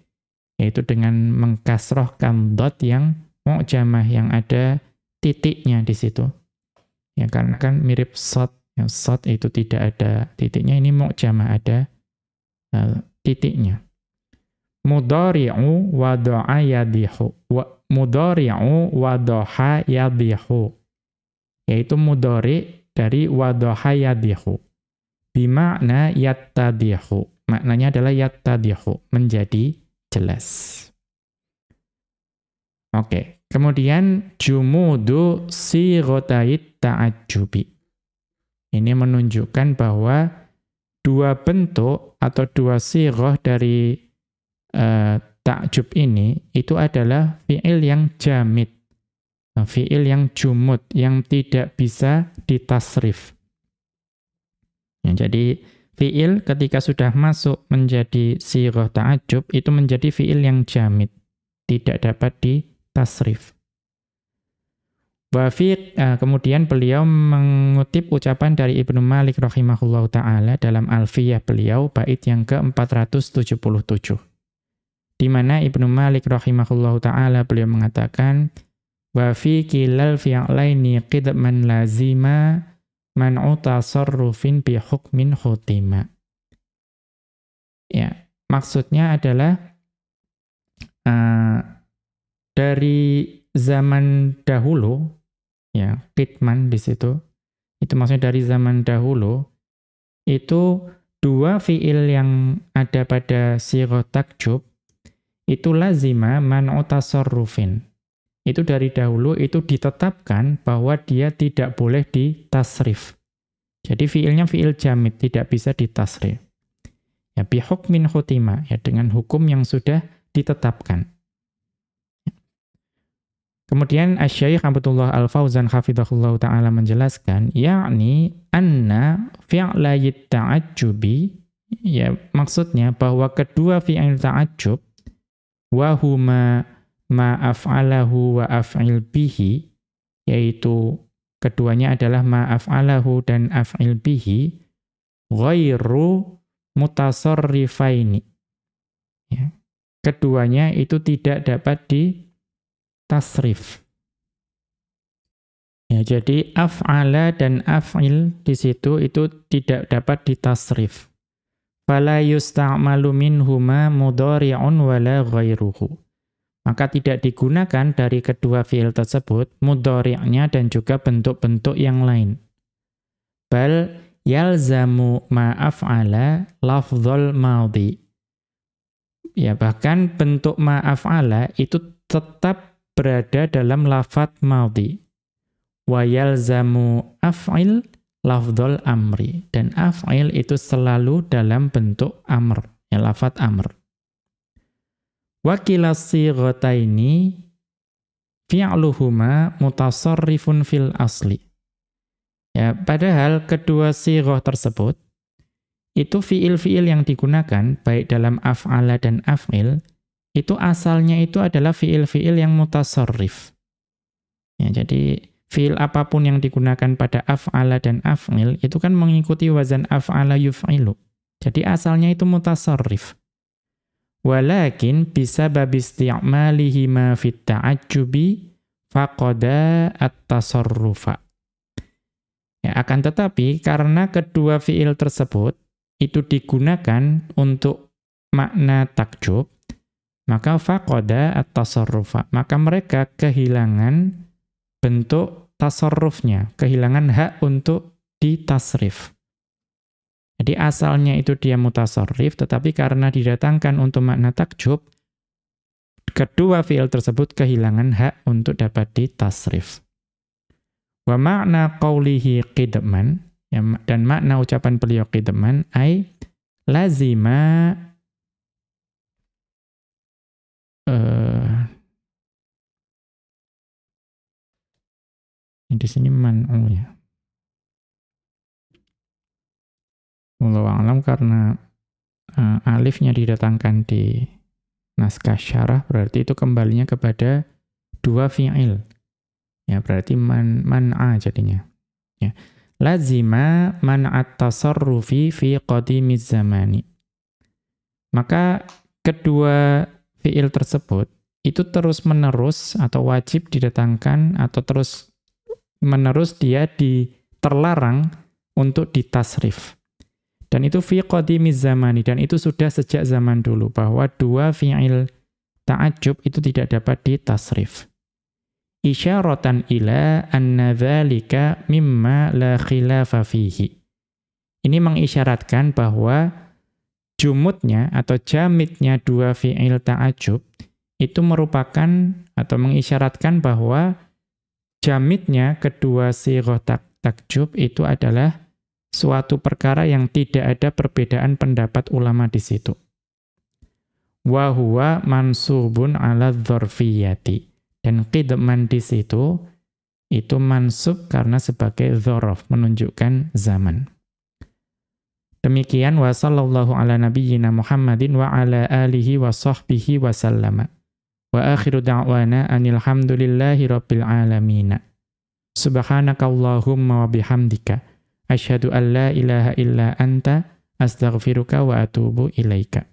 A: yaitu dengan mengkasrohkan dot yang mu'jamah, yang ada titiknya di situ. Ya, karena kan mirip sot, ya, sot itu tidak ada titiknya, ini mu'jamah ada uh, titiknya mudhari'u wa do'a yadihu. Wa, mudhari'u wa doha yadihu. Yaitu mudhari dari wa doha yadihu. Bima'na yattadihu. Maknanya adalah yattadihu. Menjadi jelas. Oke. Kemudian jumudu sigotait ta'ajubi. Ini menunjukkan bahwa dua bentuk atau dua siroh dari uh, takjub ini itu adalah fi'il yang jamid. Nah, fi'il yang jumud, yang tidak bisa ditasrif. Ya, jadi fi'il ketika sudah masuk menjadi sirah ta'ajub, itu menjadi fi'il yang jamid. Tidak dapat ditasrif. Wafiq, uh, kemudian beliau mengutip ucapan dari Ibnu Malik rahimahullah ta'ala dalam Alfiyah beliau, bait yang ke-477 di mana Ibnu Malik rahimahullahu taala beliau mengatakan wa fi kilal fi'laini qidman lazima man'u tasarrufin bi hukmin hutima. Ya, maksudnya adalah uh, dari zaman dahulu ya, qidman di situ itu maksudnya dari zaman dahulu itu dua fiil yang ada pada sirah takjub itu lazima man'u tasarrufin. Itu dari dahulu itu ditetapkan bahwa dia tidak boleh ditasrif. Jadi fiilnya fiil jamid, tidak bisa ditasrif. Ya, bihukmin khutima, ya dengan hukum yang sudah ditetapkan. Kemudian Asy-Syaikh Abdullah Al-Fauzan hafizahullah taala menjelaskan, yakni anna fi'la ta'ajjubi ya maksudnya bahwa kedua fi'il ta'ajjub wa huma ma af'alahu wa af'il bihi yaitu keduanya adalah ma af'alahu dan af'il bihi ghairu mutasarrifaini. Ya. Keduanya itu tidak dapat ditasrif. Ya, jadi af'ala dan af'il di situ itu tidak dapat ditasrif. Fala yusta'malu minhuma mudhari'un wala ghairuhu. Maka tidak digunakan dari kedua fi'il tersebut mudhari'nya dan juga bentuk-bentuk yang lain. Bal yalzamu ma'af'ala lafzul madhi. Ya, bahkan bentuk ma'af'ala itu tetap berada dalam lafat madhi. Wa yalzamu af'il lafzul amri. Dan af'il itu selalu dalam bentuk amr, ya lafat amr. Wa kilasi ghataini fi'luhuma mutasarrifun fil asli. Ya, padahal kedua siroh tersebut itu fiil-fiil yang digunakan baik dalam af'ala dan af'il itu asalnya itu adalah fiil-fiil yang mutasarrif. Ya, jadi fiil apa pun yang digunakan pada af'ala dan af'il itu kan mengikuti wazan af'ala yuf'ilu. Jadi asalnya itu mutasarrif. Walakin bisa babisti'malihi ma fit ta'ajjubi faqada at-tasarrufa. Ya, akan tetapi karena kedua fiil tersebut itu digunakan untuk makna takjub, maka faqada at-tasarrufa. Maka mereka kehilangan bentuk tasarrufnya, kehilangan hak untuk ditasrif. Jadi asalnya itu dia mutasarrif, tetapi karena didatangkan untuk makna takjub, kedua fiil tersebut kehilangan hak untuk dapat ditasrif. Wa makna qawlihi qidman, ya, dan makna ucapan beliau qidman, ay lazima uh, di sini man'u ya. Wallahu a'lam karena uh, alifnya didatangkan di naskah syarah berarti itu kembalinya kepada dua fi'il Ya, berarti man man'a jadinya. Ya. Lazima man'at tasarrufi fi qadimiz zamani. Maka kedua fiil tersebut itu terus-menerus atau wajib didatangkan atau terus-menerus dia diterlarang untuk ditasrif. Dan itu fi qadimiz zamani dan itu sudah sejak zaman dulu bahwa dua fiil ta'ajub itu tidak dapat ditasrif isyaratan ila anna dzalika mimma la khilafa fihi. Ini mengisyaratkan bahwa jumutnya atau jamidnya dua fi'il ta'ajub itu merupakan atau mengisyaratkan bahwa jamidnya kedua sighah takjub itu adalah suatu perkara yang tidak ada perbedaan pendapat ulama di situ. Wa huwa mansubun ala dzarfiyati dan qidman di situ itu mansub karena sebagai dzaraf menunjukkan zaman. Demikian wa sallallahu ala nabiyyina Muhammadin wa ala alihi wa sahbihi wa sallama. Wa akhiru da'wana anil rabbil alamin. Subhanakallahumma wa bihamdika asyhadu an la ilaha illa anta astaghfiruka wa atubu ilaika.